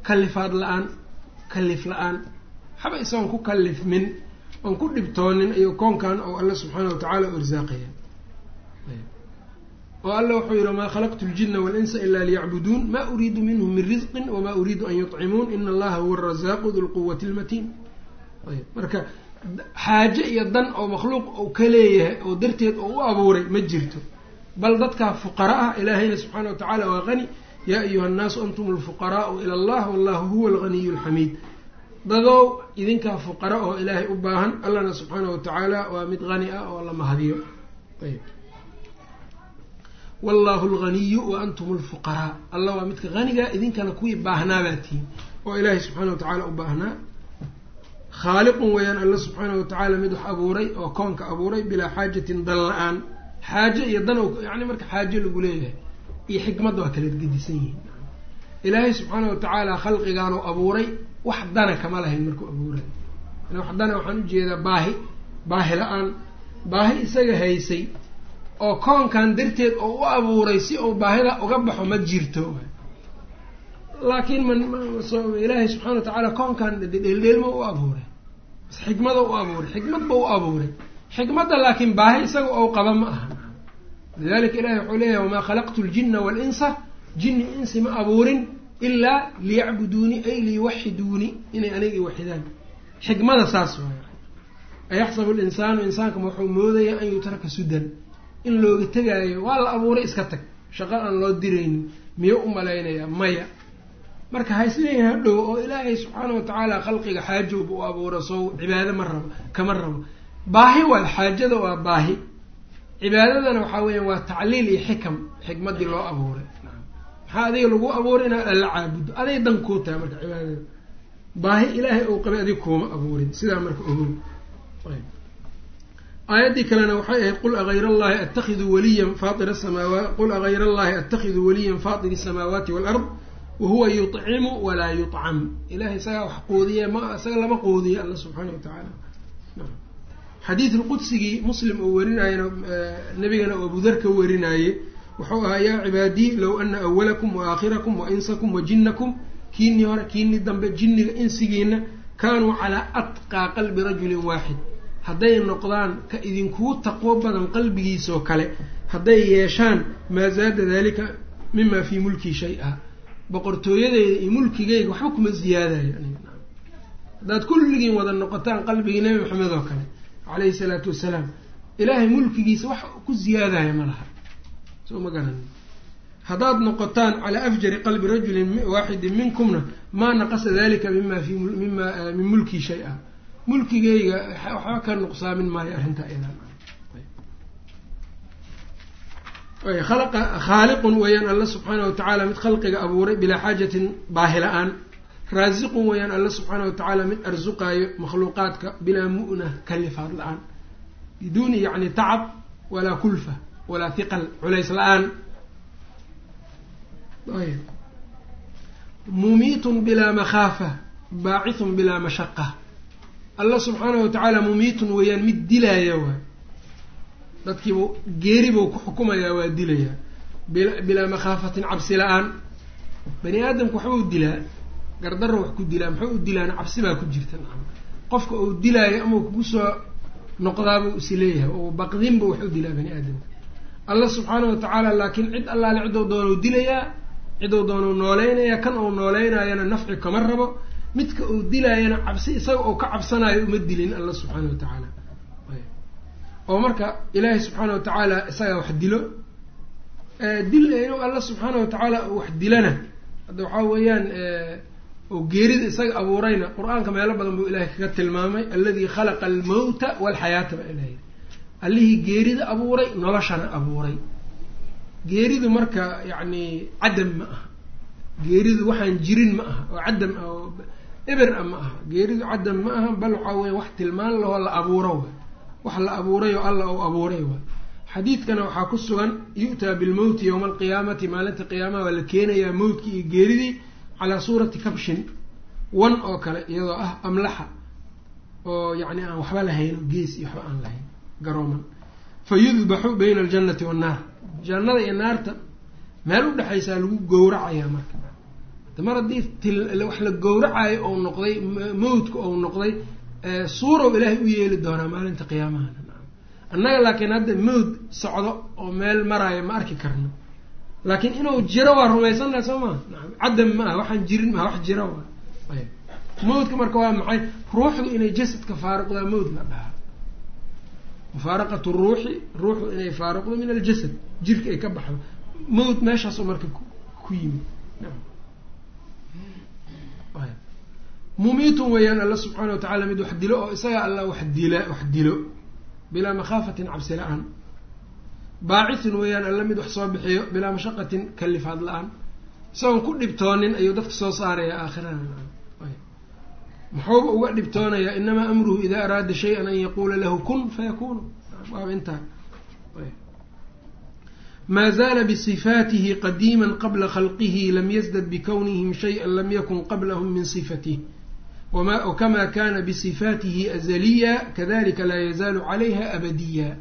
kalifaad la'aan kalif la'aan waxba isagoon ku kalifmin oon ku dhibtoonin ayuu koonkan oo alla subxaana wa tacaala u irsaaqaya oo alla wuxuu yihi maa khalaqtu ljina walinsa ilaa liyacbuduun ma uriidu minhum min risqin wamaa uriidu an yuطcimuun ina allaha huwa arazaaqu du lquwati lmatiin marka xaaje iyo dan oo makhluuq uu ka leeyahay oo darteed oo u abuuray ma jirto. Bal dadkaa fuqara ah ilaahayna subxaana wa tacaala waa qani. Yaa ayuha nnaasu antum lfuqaraau ila allah wallahu huwa alganiyu alxamiid dadow idinkaa fuqara oo ilaahay u baahan allana subxaana wa tacaala waa mid qani ah oo la mahadiyo. Ayb wallahu alganiyu wa antum lfuqaraa alla waa midka haniga idinkana kuwii baahnaabaad tihiin oo ilaahay subxaana wa tacaala u baahnaa. Khaaliqun weeyaan alla subxaana wa tacaala mid wax abuuray oo koonka abuuray bilaa xaajatin dan la'aan xaaje iyo dan yani marka xaaje lagu leeyahay iyo xikmadda waa kala gedisan yihiin. Ilaahay subxaana wa tacaala khalqigaanu abuuray wax dana kama lahayn markuu abuuray. Wax dana waxaan u jeedaa baahi baahi la'aan baahi isaga haysay oo koonkan darteed oo u abuuray si uu baahida uga baxo ma jirto. Laakiin ilaahay subxana wa tacaala koonkan dheeldheelma u abuuray. Xikmada u abuuray xikmadba u abuuray. Xikmadda laakiin baahi isaga ou qaba ma aha. Lidalika ilahi wuxuu leeyahay wamaa khalaqtu ljina waalinsa jinni insi ma abuurin ilaa liyacbuduuni ay liyuwaxiduuni inay aniga iwaxidaan. Xikmada saas waay. Ayaxsabu linsaanu insaanka wuxuu moodaya an yutraka sudan. In looga tegaayo waa la abuuray iska tag. Shaqo aan loo diraynin miyo u malaynayaa maya. Marka haysleeyihin hadhow oo ilaahay subxaana watacaala khalqiga xaajowba u abuura sow cibaado ma rabo kama rabo. Baahi waay xaajada waa baahi. Cibaadadana waxaa weeyaan waa tacliil iyo xikam xikmadii loo abuuray maxaa adiga lagu abuuray inaad alla caabudo aday dan kuu tahay marka cibaadada baahi ilaahay ou qabay adig kuuma abuurin sidaa marka ogow aayaddii kalena waxay ahayd qul aayr llahi attakidu waliyan fair samaawa qul agayra allahi attakidu waliyan faatiri samaawaati walard wahuwa yucimu walaa yucam ilahay isagaa wax quudiya ma isaga lama quudiyo alla subxaana watacaala xadiidulqudsigii muslim uu warinayena nebigana abudar ka warinaye wuxuu ahaa yaa cibaadii low ana awalakum waaaakhirakum wainsakum wajinakum kiinii hore kiinii dambe jinniga insigiina kaanuu calaa atqaa qalbi rajulin waaxid. Hadday noqdaan ka idinkuu taqwo badan qalbigiisoo kale hadday yeeshaan maa zaada dalika mima fii mulkii shay-a. Boqortooyadeyda iyo mulkigeyga waxba kuma ziyaadayo haddaad kulligiin wada noqotaan qalbigii nebi maxamed oo kale caleyhi salaatu wasalaam ilaahay mulkigiisa wax ku ziyaadaya ma laha soo ma garan haddaad noqotaan calaa afjari qalbi rajulin waaxidin minkumna maa naqasa dalika mima fi mima min mulkii shay-a. Mulkigeyga waxba ka nuqsaamin maayo arrintaa iyadaa khaaliqun weeyaan alla subxaana watacaala mid khalqiga abuuray bilaa xaajatin baahi la'aan raasiqun weeyaan alla subxaana watacaala mid arsuqaayo makhluuqaadka bilaa mu'na kalifaad la'aan biduuni yacni tacab walaa kulfa walaa hiqal culays la'aan. Mumiitun bilaa makhaafa baacithun bilaa mashaqa alla subxaana wa tacaala mumiitun weeyaan mid dilaaya waay dadkiibu geeribuu ku xukumayaa waa dilayaa bilaa makhaafatin cabsi la'aan. Bani aadamku waxbuu dilaa. Gardarra wax ku dilaa muxuu u dilaana cabsi baa ku jirta qofka uu dilaayo ama kugu soo noqdaabuu is leeyahay. Oo baqdinba wax u dilaa bani aadamka alla subxaana wa tacaala laakiin cid allaale cidou doonau dilayaa cidou doonau nooleynaya kan uu nooleynayana nafci kama rabo. Midka uu dilaayana cabsi isaga oo ka cabsanayo uma dilin alla subxaana wa tacaala oo marka ilaahay subxaana wa tacaala isagaa wax dilo dil inuu alla subxaana wa tacaala wax dilana. Hadda waxaa weeyaan oo geerida isaga abuurayna. Qur'aanka meelo badan buu ilahay kaga tilmaamay alladii khalaqa almowta walxayaata baa ilahay allihii geerida abuuray noloshana abuuray. Geeridu marka yacni cadam ma aha. Geeridu waxaan jirin ma aha oo cadam ah oo eber a ma aha. Geeridu cadam ma aha bal waxaa weya wax tilmaan lahoo la abuuro wa wax la abuuray oo alla uu abuuray wa xadiidkana waxaa ku sugan yu'taa bilmowti yowma alqiyaamati maalinta qiyaamaha waa la keenayaa mowtkii iyo geeridii calaa suurati kabshin wan oo kale iyadoo ah amlaxa oo yacni aan waxba lahayn gees iyo waxba aan lahayn garooman. Fa yudbaxu bayna aljannati wannaar jannada iyo naarta meel u dhexaysaa lagu gowracayaa marka. Mar haddii wax la gowracayo ou noqday mowdka ou noqday suurow ilaahay u yeeli doonaa maalinta qiyaamaha. Annaga laakiin hadda mowd socdo oo meel maraayo ma arki karno. Laakiin inuu jiro waa rumaysannaha soo maa cadam ma aha waxaan jirin maha wax jiro waa. Ayb mowdka marka waa maxay? Ruuxdu inay jasadka faaruqdaa mowd la dhahaa mufaaraqatu ruuxi ruuxdu inay faaruqdo min aljasad jirka ay ka baxdo. Mowd meeshaasoo marka ku yimid. Mumiitun weeyaan alla subxaana wa tacala mid wax dilo oo isaga alla wax dila wax dilo. Bilaa makhaafatin cabsi la'aan. Baacithun weeyaan alla mid wax soo bixiyo bilaa mashaqatin kalifaad la'aan. Isagoon ku dhibtoonin ayuu dadka soo saaraya aakhirana muxuuba uga dhibtoonayaa inamaa amruhu idaa araada shay-an an yaquula lahu kun fayakuunu waaba intaa maa zaala bisifaatihi qadiima qabla khalqihi lam yasdad bikwnihm shayئan lam yakun qablahm min sifatih wkama kana bisifaatihi azaliya kadalika laa yazaalu calayha abadiya.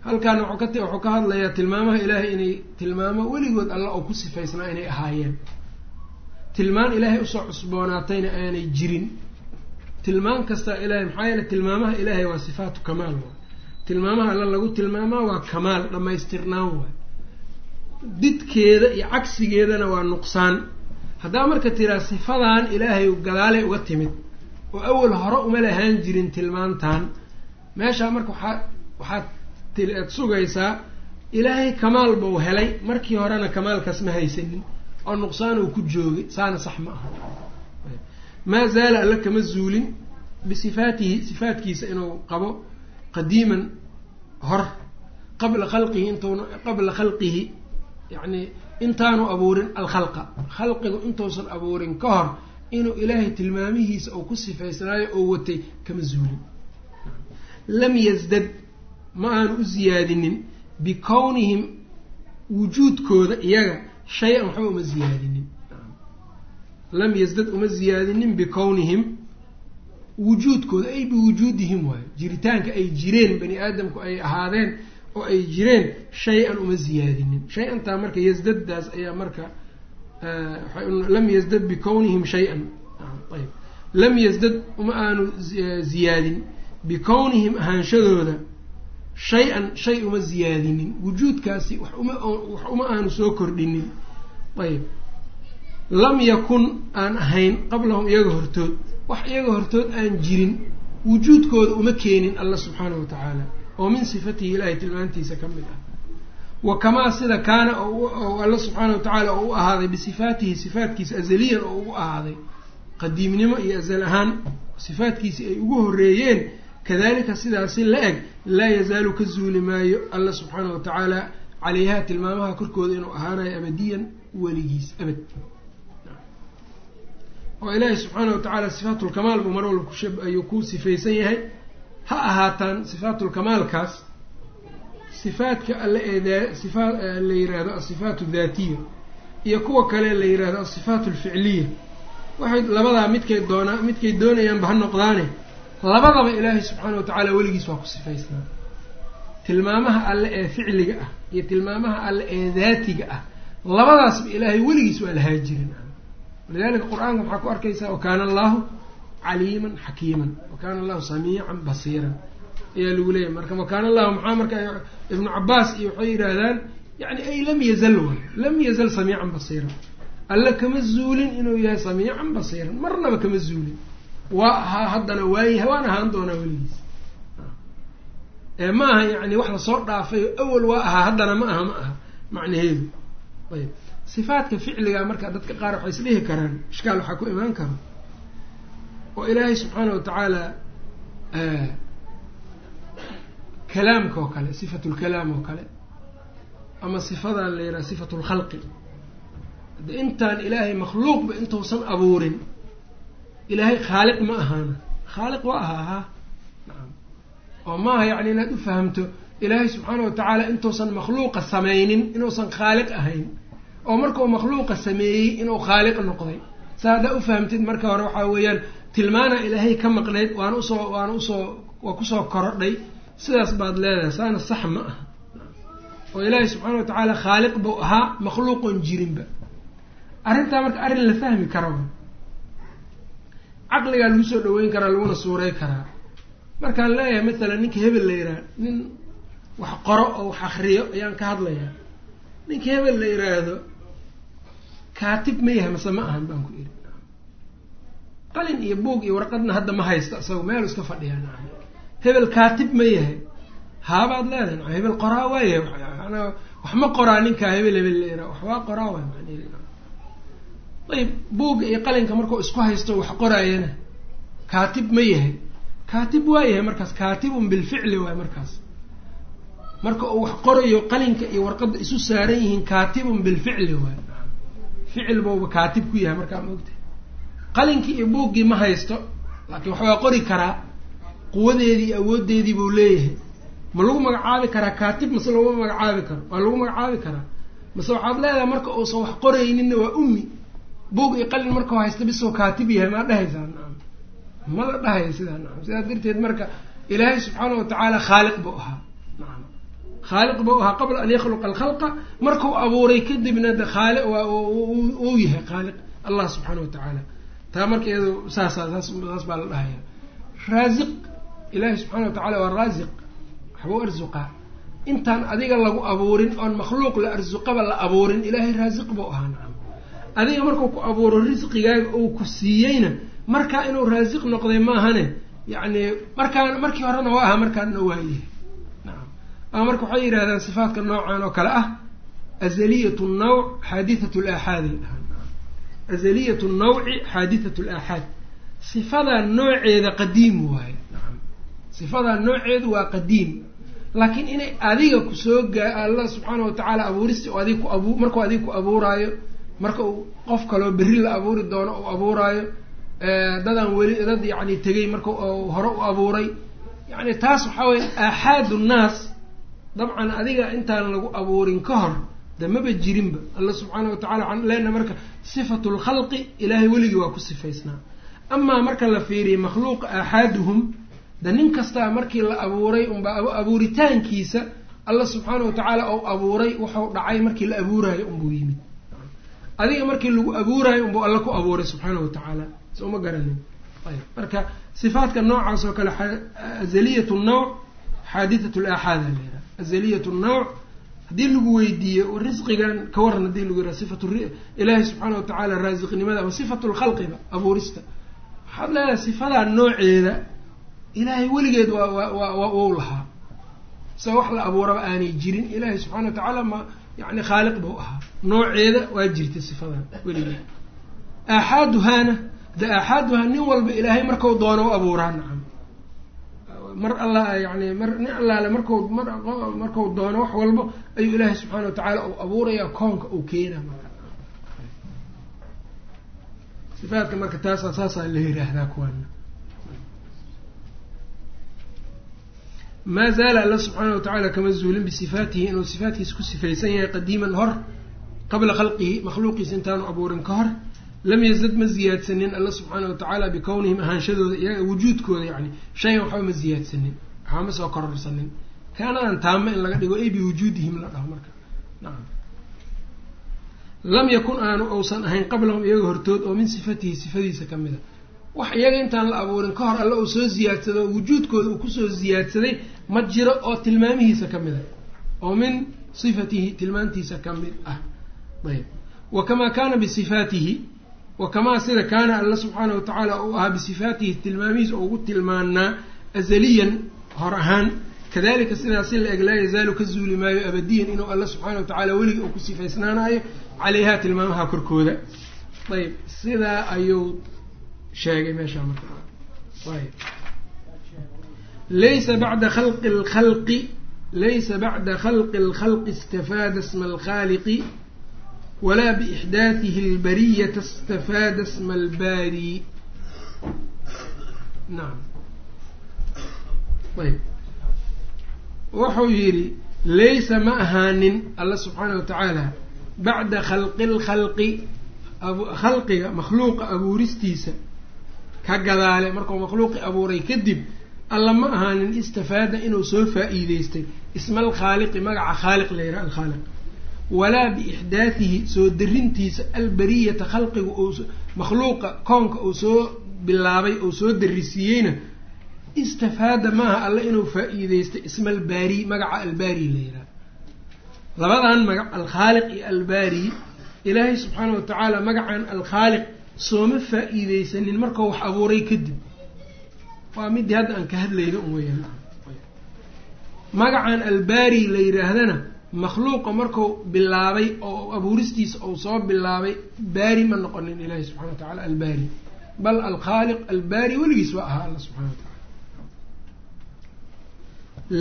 Halkaana wuxuu ka hadlayaa tilmaamaha ilaahay inay tilmaamo weligood alla oo ku sifaysnaa inay ahaayeen tilmaan ilaahay u soo cusboonaatayna aanay jirin. Tilmaan kasta ilahay maxaa yeele tilmaamaha ilaahay waa sifaatu kamaal tilmaamaha alla lagu tilmaamaa waa kamaal dhammaystirnaan waay. Didkeeda iyo cagsigeedana waa nuqsaan. Haddaa marka tiraa sifadan ilaahay gadaalay uga timid oo awal hore uma lahaan jirin tilmaantan meeshaa marka waxaa waxaad ad sugaysaa ilaahay kamaal buu helay. Markii horena kamaalkaas ma haysanin oo nuqsaan uu ku joogay saana sax ma aha. Maa zaala alla kama zuulin bisifaatihi sifaatkiisa inuu qabo qadiiman hor qabla khalqihi intuuna qabla khalqihi yacni intaanu abuurin alkhalqa. Khalqigu intuusan abuurin ka hor inuu ilaahay tilmaamihiisa uu ku sifaysnaayo oo watay kama zuulin. Lam yasdad ma aanu u ziyaadinin bikownihim wujuudkooda iyaga shay-an waxba uma ziyaadinin lam yasdad uma ziyaadinin bikownihim wujuudkooda ay biwujuudihim waayo jiritaanka ay jireen bani aadamku ay ahaadeen oo ay jireen shay-an uma ziyaadinin shay-antaa marka yasdaddaas ayaa marka lam yasdad bikownihim shay-an ayb lam yasdad uma aanu ziyaadin bikownihim ahaanshadooda shay-an shay uma ziyaadinin wujuudkaasi wax uma wax uma aanu soo kordhinin ayb lam yakun aan ahayn qablahum iyaga hortood wax iyaga hortood aan jirin wujuudkooda uma keenin alla subxaanahu wa tacaala oo min sifatihi ilaahay tilmaantiisa ka mid ah wa kamaa sida kaana oo alla subxaana wa tacaala oo u ahaaday bisifaatihi sifaatkiisa azaliyan oo ugu ahaaday qadiimnimo iyo azal ahaan sifaatkiisi ay ugu horeeyeen kadalika sidaasi la eg laa yazaalu ka zuuli maayo alla subxaana wa tacaala calayha tilmaamaha korkooda inuu ahaanayo abadiyan weligiis abad. Oo ilaahay subxaana wa tacaala sifaatulkamaal buu mar walba kushab ayuu ku sifaysan yahay. Ha ahaataan sifaatulkamaalkaas sifaadka alle ee sifaat la yiraahdo asifaat daatiya iyo kuwa kale la yiraahdo asifaat alficliya waxay labadaa midkay doonaa midkay doonayaanba ha noqdaane labadaba ilaahay subxaana wa tacaala weligiis waa ku sifaysnaa. Tilmaamaha alle ee ficliga ah iyo tilmaamaha alle ee daatiga ah labadaasba ilaahay weligiis waa lahaa jirin walidalika qur'aanka maxaa ku arkaysaa wakaana allaahu caliiman xakiiman wa kaana allahu samiican basiiran. Ayaa lagu leeyahy marka wa kaana allahu maxaa marka ibnu cabaas iyo waxay yidhaahdaan yani ay lam yazal way lam yazal samiican basiiran. Alla kama zuulin inuu yahay samiican basiiran marnaba kama zuulin waa ahaa haddana waayaha waan ahaan doonaa weligiis. Ma aha yani wax la soo dhaafay awal waa ahaa haddana ma aha ma aha macnaheedu. Ayb sifaadka ficliga marka dadka qaar waxay isdhihi karaan ishkaal waxaa ku imaan karo. Oo ilaahay subxaana wa tacaala kalaamka oo kale sifatu lkalaam oo kale ama sifadan la yidhaha sifatu lkhalqi de intaan ilaahay makhluuqba intuusan abuurin ilaahay khaaliq ma ahaana. Khaaliq waa ahaa ha nacam oo maaha yacni inaad u fahamto ilaahay subxaana wa tacaala intuusan makhluuqa samaynin inuusan khaaliq ahayn. Oo markau makhluuqa sameeyey inuu khaaliq noqday. Saa haddaa u fahamtid marka hore waxaa weeyaan tilmaana ilaahay ka maqnayd waana u soo waana u soo waa ku soo korodhay. Sidaas baad leedahay saana sax ma aha. Oo ilaahay subxaana wa tacaala khaaliq buu ahaa makhluuqoon jirinba. Arrintaa marka arrin la fahmi kara wa caqligaa lagu soo dhaweyn karaa laguna suurey karaa. Markaan leeyahay mathalan ninka hebel la yidhaha nin wax qoro oo wax akriyo ayaan ka hadlayaa. Ninka hebel la yidhaahdo kaatib ma yahay mase ma ahan baan ku iri qalin iyo buug iyo warqadna hadda ma haysta isago meelu iska fadhiyaa nacam hebel kaatib ma yahay. Haabaad leedahay nacam hebel qoraa waayahay manaa wax ma qoraa ninkaa hebel hebel la yidhaha wax waa qoraa waay macnihii ayib buugga iyo qalinka markuu isku haysto wax qoraayana kaatib ma yahay. Kaatib waa yahay markaas. Kaatibun bilficli waay markaas. Marka uu wax qorayo qalinka iyo warqadda isu saaran yihiin kaatibun bilficli waay ficil bauba kaatib ku yahay markaa maogta qalinkii iyo buuggii ma haysto laakiin wax waa qori karaa. Quwadeedii awooddeedii buu leeyahay. Ma lagu magacaabi karaa kaatib mase laguma magacaabi karo? Waa lagu magacaabi karaa. Mase waxaad leedahay marka uusan wax qorayninna waa ummi buug iyo qalin markau haysta bisoo kaatib yahay maa dhahaysaa? Nacam ma la dhahayo sidaa nacam sidaas darteed marka ilaahay subxaana wa tacaala khaaliq buu ahaa. Nacam khaaliq buu ahaa qabla an yakhluqa alkhalqa. Markuu abuuray kadibna de khaali uu yahay khaaliq. Allah subxaana wa tacaala. Taa marka iyado saasa saas saas baa la dhahaya. Raasiq ilaahay subxaana wa tacala waa raasiq. Waxbuu arsuqaa intaan adiga lagu abuurin oon makhluuq la arsuqaba la abuurin ilaahay raasiq buu ahaa nacam adiga markuu ku abuuro risqigaaga uu ku siiyeyna markaa inuu raasiq noqday maahane? Yacni markaan markii horena waa aha markaana waayahay ama marka waxay yidhahdaan sifaatka noocan oo kale ah azaliyat nawc xaadithat laaxaad azaliyat nawci xaadithat laaxaad sifadaa nooceeda qadiim nacam sifadaa nooceedu waa qadiim. Laakiin inay adiga ku soo gaa allah subxaana wa tacaala abuuristi oo adig ku abu markuu adig ku abuuraayo marka uu qof kaloo berri la abuuri doono uu abuuraayo dadaan weli dad yacni tegay marka hore u abuuray. Yacni taas waxaa weye aaxaadu nnaas dabcan adiga intaan lagu abuurin ka hor de maba jirinba. Alla subxaana wa tacala waxaan leenaha marka sifatu lkhalqi ilaahay weligii waa ku sifaysnaa. Amaa marka la fiiriya makhluuqa aaxaaduhum de nin kastaa markii la abuuray unba abuuritaankiisa alla subxaana wa tacaala ou abuuray wuxuu dhacay markii la abuuraayo unbuu yimid adiga markii lagu abuuraayo unbuu alla ku abuuray subxaana wa tacaala. Soo ma garanin. Ayb marka sifaatka noocaas oo kale azaliyat nawc xaadithat laaxaada la yidhaha azaliyat nawc haddii lagu weydiiyo risqigan ka waran haddii lagu yidhaha sifatu ilaahi subxaana wa tacaala raasiqnimada ama sifatu lkhalqiba abuurista. Waxaad leedahay sifadaa nooceeda ilaahay weligeed waa waa waa wou lahaa. Sa wax la abuuraba aanay jirin ilaahay subxana wa tacaala ma yani khaaliq buu ahaa nooceeda waa jirtay sifadan weligeed aaxaaduhaana de aaxaaduhaa nin walba ilaahay marku doono u abuuraa nacam mar alla yani mar nin allaale marku mar marku doono wax walbo ayuu ilaahay subxaana wa tacaala uu abuurayaa koonka uu keena marka sifaadka marka taasa saasaa la yiraahdaa kuwana maa zaala alla subxaana wa tacaala kama zuulin bisifaatihi inuu sifaatkiisa ku sifaysan yahay qadiiman hor qabla khalqihi makhluuqiisa intaanu abuurin ka hor lam yazad ma ziyaadsanin alla subxaana wa tacaala bikownihim ahaanshadooda iyaga wujuudkooda yani shayan waxba ma ziyaadsanin waxba ma soo kororsanin kaanadan taamo in laga dhigo ay biwujuudihim la dhaho marka nacam lam yakun aanu uusan ahayn qablahum iyaga hortood oo min sifatihi sifadiisa ka mida wax iyaga intaan la abuurin ka hor alle uu soo ziyaadsado oo wujuudkooda uu ku soo ziyaadsaday ma jiro oo tilmaamihiisa ka mid a oo min sifatihi tilmaantiisa ka mid ah. Ayb. Wa kamaa kaana bisifaatihi wa kamaa sida kaana alla subxaana wa tacaala uu ahaa bisifaatihi tilmaamihiisa ugu tilmaanaa azaliyan hor ahaan. Kadalika sidaas si la eg laa yazaalu ka zuuli maayo abadiyan inuu alla subxaana wa tacala weligii uu ku sifaysnaanayo caleyha tilmaamaha korkooda. Ayb. Sidaa ayuu sheegay meeshaa marka. Laysa bacda khalqi lkhalqi laysa bacda khalqi اlkhalqi istafaada sma alkhaaliqi walaa biixdaatihi اlbariyata istafaada sma albaari. Nacam ayb wuxuu yidhi laysa ma ahaanin alla subxaana wa tacaala bacda khalqi lkhalqi khalqiga makhluuqa abuuristiisa ka gadaale markuu makhluuqi abuuray kadib alla ma ahaanin istafaada inuu soo faa-iideystay isma alkhaaliqi magaca khaaliq la yidhaha alkhaaliq. Walaa biixdaatihi soo darintiisa albariyata khalqiga uu makhluuqa koonka uu soo bilaabay uu soo darisiiyeyna istafaada maaha alla inuu faa-iideystay isma albaari magaca albaari la yidhaha labadan magac alkhaaliq iyo albaari. Ilaahay subxaana wa tacaala magacan alkhaaliq sooma faa-iideysanin markuu wax abuuray kadib. Waa midii hadda aan ka hadlayna un weyaan magacan albaari la yidhaahdana makhluuqa marku bilaabay oo abuuristiisa uu soo bilaabay baari ma noqonin ilaahi subxana wa tacala albaari. Bal alkhaaliq albaari weligiis waa ahaa alla subxana wa tacala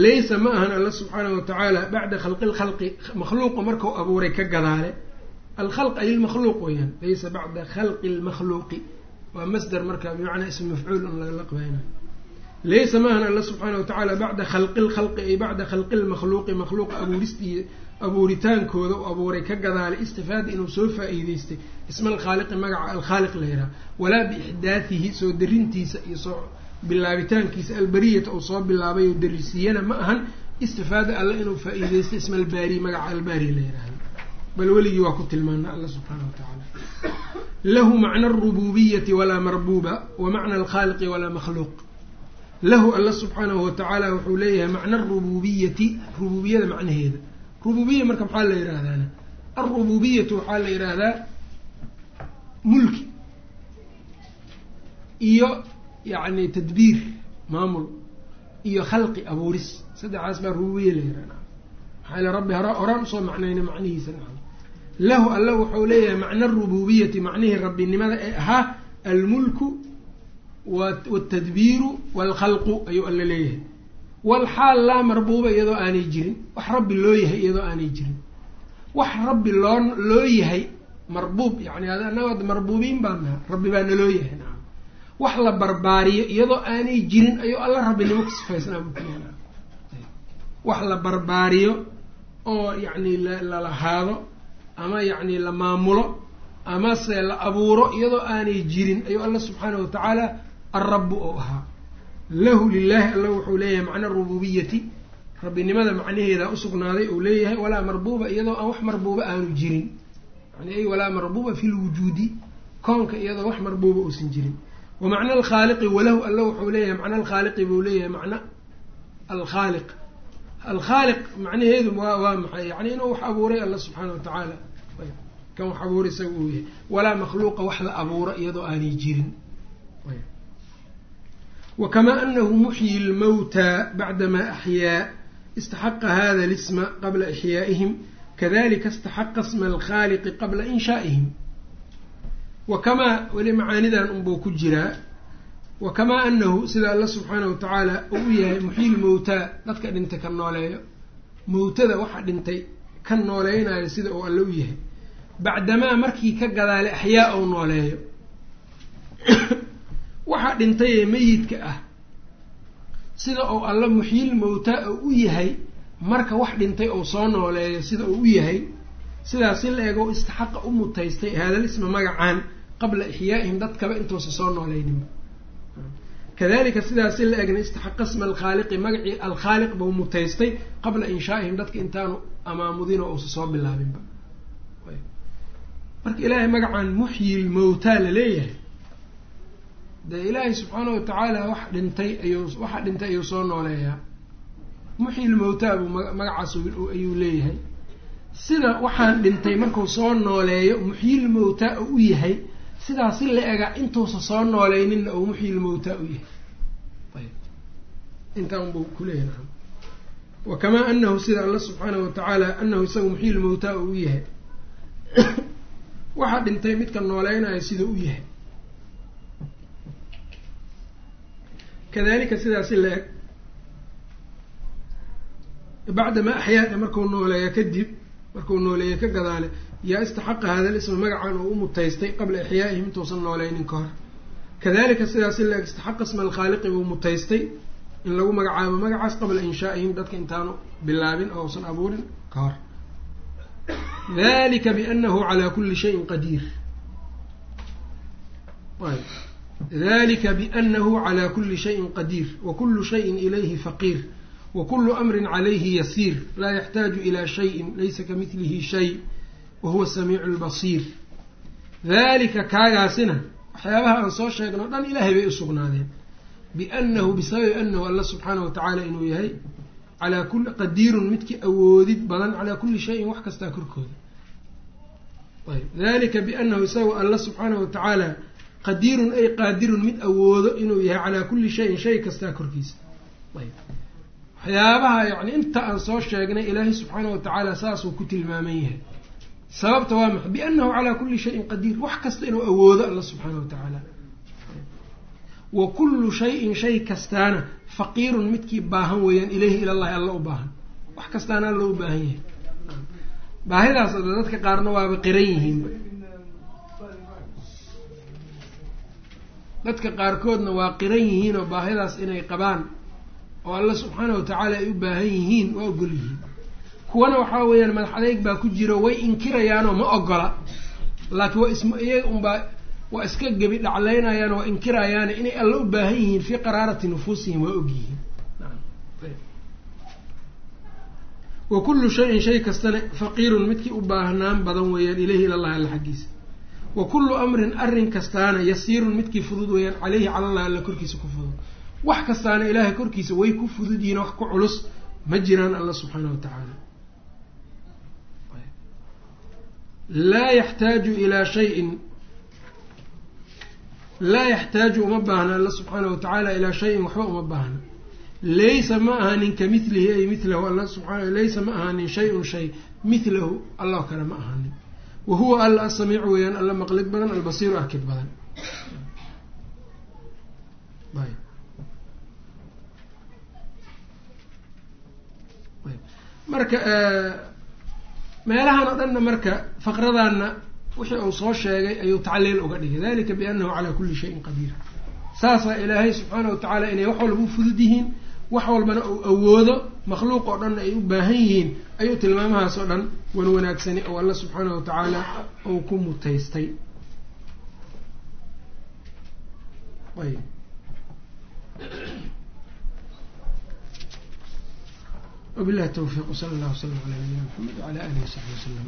laysa ma ahan alla subxaana wa tacaala bacda khalqi lkhalqi makhluuqa markau abuuray ka gadaale alkhalq ay lmakhluuq weyaan laysa bacda khalqi lmakhluuqi waa masder marka bimacnaa ism mafcuul un lagala qabayna laysa maahan alla subxaana wa tacaala bacda khalqi lkhalqi ay bacda khalqi lmakhluuqi makhluuqa abuuristii abuuritaankooda u abuuray ka gadaale istifaada inuu soo faa-iideystay isma alkhaaliqi magaca alkhaaliq la yidhaha walaa biixdaatihi soo darintiisa iyo soo bilaabitaankiisa albariyata uu soo bilaabay oo darisiiyana ma ahan istifaada alle inuu faa-iideystay isma albaari magaca albaari la yidhahda bal weligii waa ku tilmaana alla subxaana wa tacaala lahu macna alrububiyati walaa marbuuba wa macna alkhaaliqi walaa makhluuq lahu alla subxaanahu watacaala wuxuu leeyahay macna arububiyati rububiyada macnaheeda rububiya marka maxaa la yidhaahdaana alrububiyatu waxaa la yidhaahdaa mulki iyo yacni tadbiir maamul iyo khalqi abuuris saddexaas baa rububiya la yidhahdaa maxaa ile rabbi hora horaan u soo macnayna macnihiisa lahu alla wuxuu leeyahay macna arububiyati macnihii rabbinimada ee ahaa almulku wtadbiiru waalkhalqu ayuu alla leeyahay. Walxaal laa marbuuba iyadoo aanay jirin wax rabbi loo yahay iyadoo aanay jirin. Wax rabbi loo loo yahay marbuub yani anaga marbuubiin baa naha rabbi baa naloo yahay nacam wax la barbaariyo iyadoo aanay jirin ayuu alla rabbinimo ku sifaysnaa bukuleena wax la barbaariyo oo yacni lalahaado ama yacni la maamulo amase la abuuro iyadoo aanay jirin ayuu alla subxaanahu watacaala alrabu ou ahaa. Lahu lilaahi alla wuxuu leeyahay macna rububiyati rabbinimada macnaheeda usugnaaday uu leeyahay walaa marbuuba iyadoo aan wax marbuuba aanu jirin. Yani ay walaa marbuuba fi lwujuudi koonka iyadoo wax marbuuba uusan jirin. Wa macna alkhaaliqi walahu alla wuxuu leeyahay macna alkhaaliqi buu leeyahay macna alkhaaliq alkhaaliq macnaheedu waa maxay yani inuu wax abuuray alla subxaana wa tacaala kan wax abuura isaga uu yahay walaa makhluuqa wax la abuuro iyadoo aanay jirin wakamaa anahu muxyi lmawtaa bacdamaa axyaa istaxaqa hada lisma qabla ixyaa'ihim kadalika istaxaqa sma alkhaaliqi qabla inshaa'ihim wakamaa weli macaanidan unbuu ku jiraa wakamaa anahu sida alla subxaana wa tacaala uu yahay muxyi lmawtaa dadka dhintay ka nooleeyo. Mawtada waxa dhintay ka nooleynayo sida uu alle u yahay. Bacdamaa markii ka gadaale axyaa ou nooleeyo. Waxa dhintay ee meyidka ah sida uu alla muxyil mawtaa u yahay marka wax dhintay ou soo nooleeyo sida uu u yahay sidaas si la eego istaxaqa u mutaystay haadal isma magacaan qabla ixyaa'ihim dadkaba intuusa soo nooleyninba kadalika sidaas si la eegna istaxaqa sma alkhaaliqi magacii alkhaaliq buu mutaystay qabla inshaa'ihim dadka intaanu amaamudin oo uusa soo bilaabinba marka ilaahay magacan muxyi lmawtaa la leeyahay. Dee ilaahay subxaana wa tacaala wax dhintay ayuu waxa dhintay ayuu soo nooleeyaa. Muxyi lmowtaa buu magacaas ayuu leeyahay. Sida waxaan dhintay markuu soo nooleeyo muxyilmowtaa u yahay sidaa si la ega intuusa soo nooleyninna ou muxyilmowtaa u yahay. Ayb. Intaan buu kuleeyahay naam wa kamaa anahu sida alla subxaanahu watacaala anahu isaga muxyilmowtaa u yahay. Waxaa dhintay midka nooleynayo sida u yahay. Kadalika sidaasi la eg. Bacdamaa axyaada markuu nooleeya kadib markuu nooleeyey ka gadaale yaa istaxaqa hada lisma magacan oo u mutaystay qabla ixyaa'ihim intuusan nooleynin ka hor. Kadalika sidaasi la eg istaxaqa isma alkhaaliqi buu mutaystay in lagu magacaabo magacaas qabla inshaa'ihim dadka intaanu bilaabin oo usan abuurin ka hor. Dalika bianahu calaa kuli shayin qadiir. Dalika bianahu calaa kuli shayin qadiir. Wa kulu shayin ilayhi faqiir. Wa kulu amrin calayhi yasiir. Laa yaxtaaju ilaa shayin laysa kamidlihi shay wa huwa samiicu lbasiir dalika kaagaasina waxyaabaha aan soo sheegno dhan ilaahay bay usugnaadeen bianahu bisababi anahu alla subxaanahu watacaala inuu yahay calaa kuli qadiirun midkii awoodid badan calaa kuli shayin wax kastaa korkooda ayb dalika bianahu isagu alla subxaanahu watacaala qadiirun ay qaadirun mid awoodo inuu yahay calaa kuli shayin shay kastaa korkiisa ayb waxyaabaha yani inta aan soo sheegnay ilaahay subxaana wa tacaala saasuu ku tilmaaman yahay sababta waa maxay? Biannahu calaa kuli shayin qadiir. Wax kasta inuu awoodo alla subxaana wa tacaala wa kullu shayin shay kastaana faqiirun midkii baahan weeyaan ilayhi ilallahi alla u baahan. Wax kastaana alla u baahan yahay. Baahidaas dadka qaarna waaba qiran yihiinba dadka qaarkoodna waa qiran yihiin oo baahidaas inay qabaan oo alla subxaana wa tacaala ay u baahan yihiin waa ogol yihiin kuwana waxaa weeyaan madax adeyg baa ku jiro way inkirayaanoo ma ogola laakiin waa isma iyaga unbaa waa iska gebi dhacleynayaan waa inkirayaane inay alla u baahan yihiin fii qaraarati nufuusihim waa og yihiin. Wa kullu shayin shay kastana faqiirun midkii u baahnaan badan weeyaan ileyhi ilallahi alla xaggiisa. Wa kullu amrin arrin kastaana yasiirun midkii fudud weeyaan caleyhi calallahi alla korkiisa ku fudud. Wax kastaana ilaahay korkiisa way ku fudud yihiin wax ku culus ma jiraan alla subxaana wa tacaala laa yaxtaaju ilaa shayin laa yaxtaaju uma baahna alla subxaana wa tacaala ilaa shayin waxba uma baahna. Laysa ma ahanin ka milihi ay milahu alla subaa laysa ma ahanin shay-un shay milahu allah kale ma ahanin wa huwa alla asamiicu weeyaan alla maqlid badan albasiiru arkid badan. Marka meelahan oo dhanna marka faqradaanna wixii uu soo sheegay ayuu tacliil uga dhigay. Dalika biannahu calaa kulli shayin qadiir. Saasaa ilaahay subxaana wa tacaala inay wax walba u fudud yihiin wax walbana uu awoodo makhluuq oo dhanna ay u baahan yihiin ayuu tilmaamahaas oo dhan wan wanaagsani oo alla subxaana wa tacaala uu ku mutaystay. Ayb wabilahi towfiiq wsala allah wslam calaa nabiyina mxamed wcala alihi wsaxbi wasalam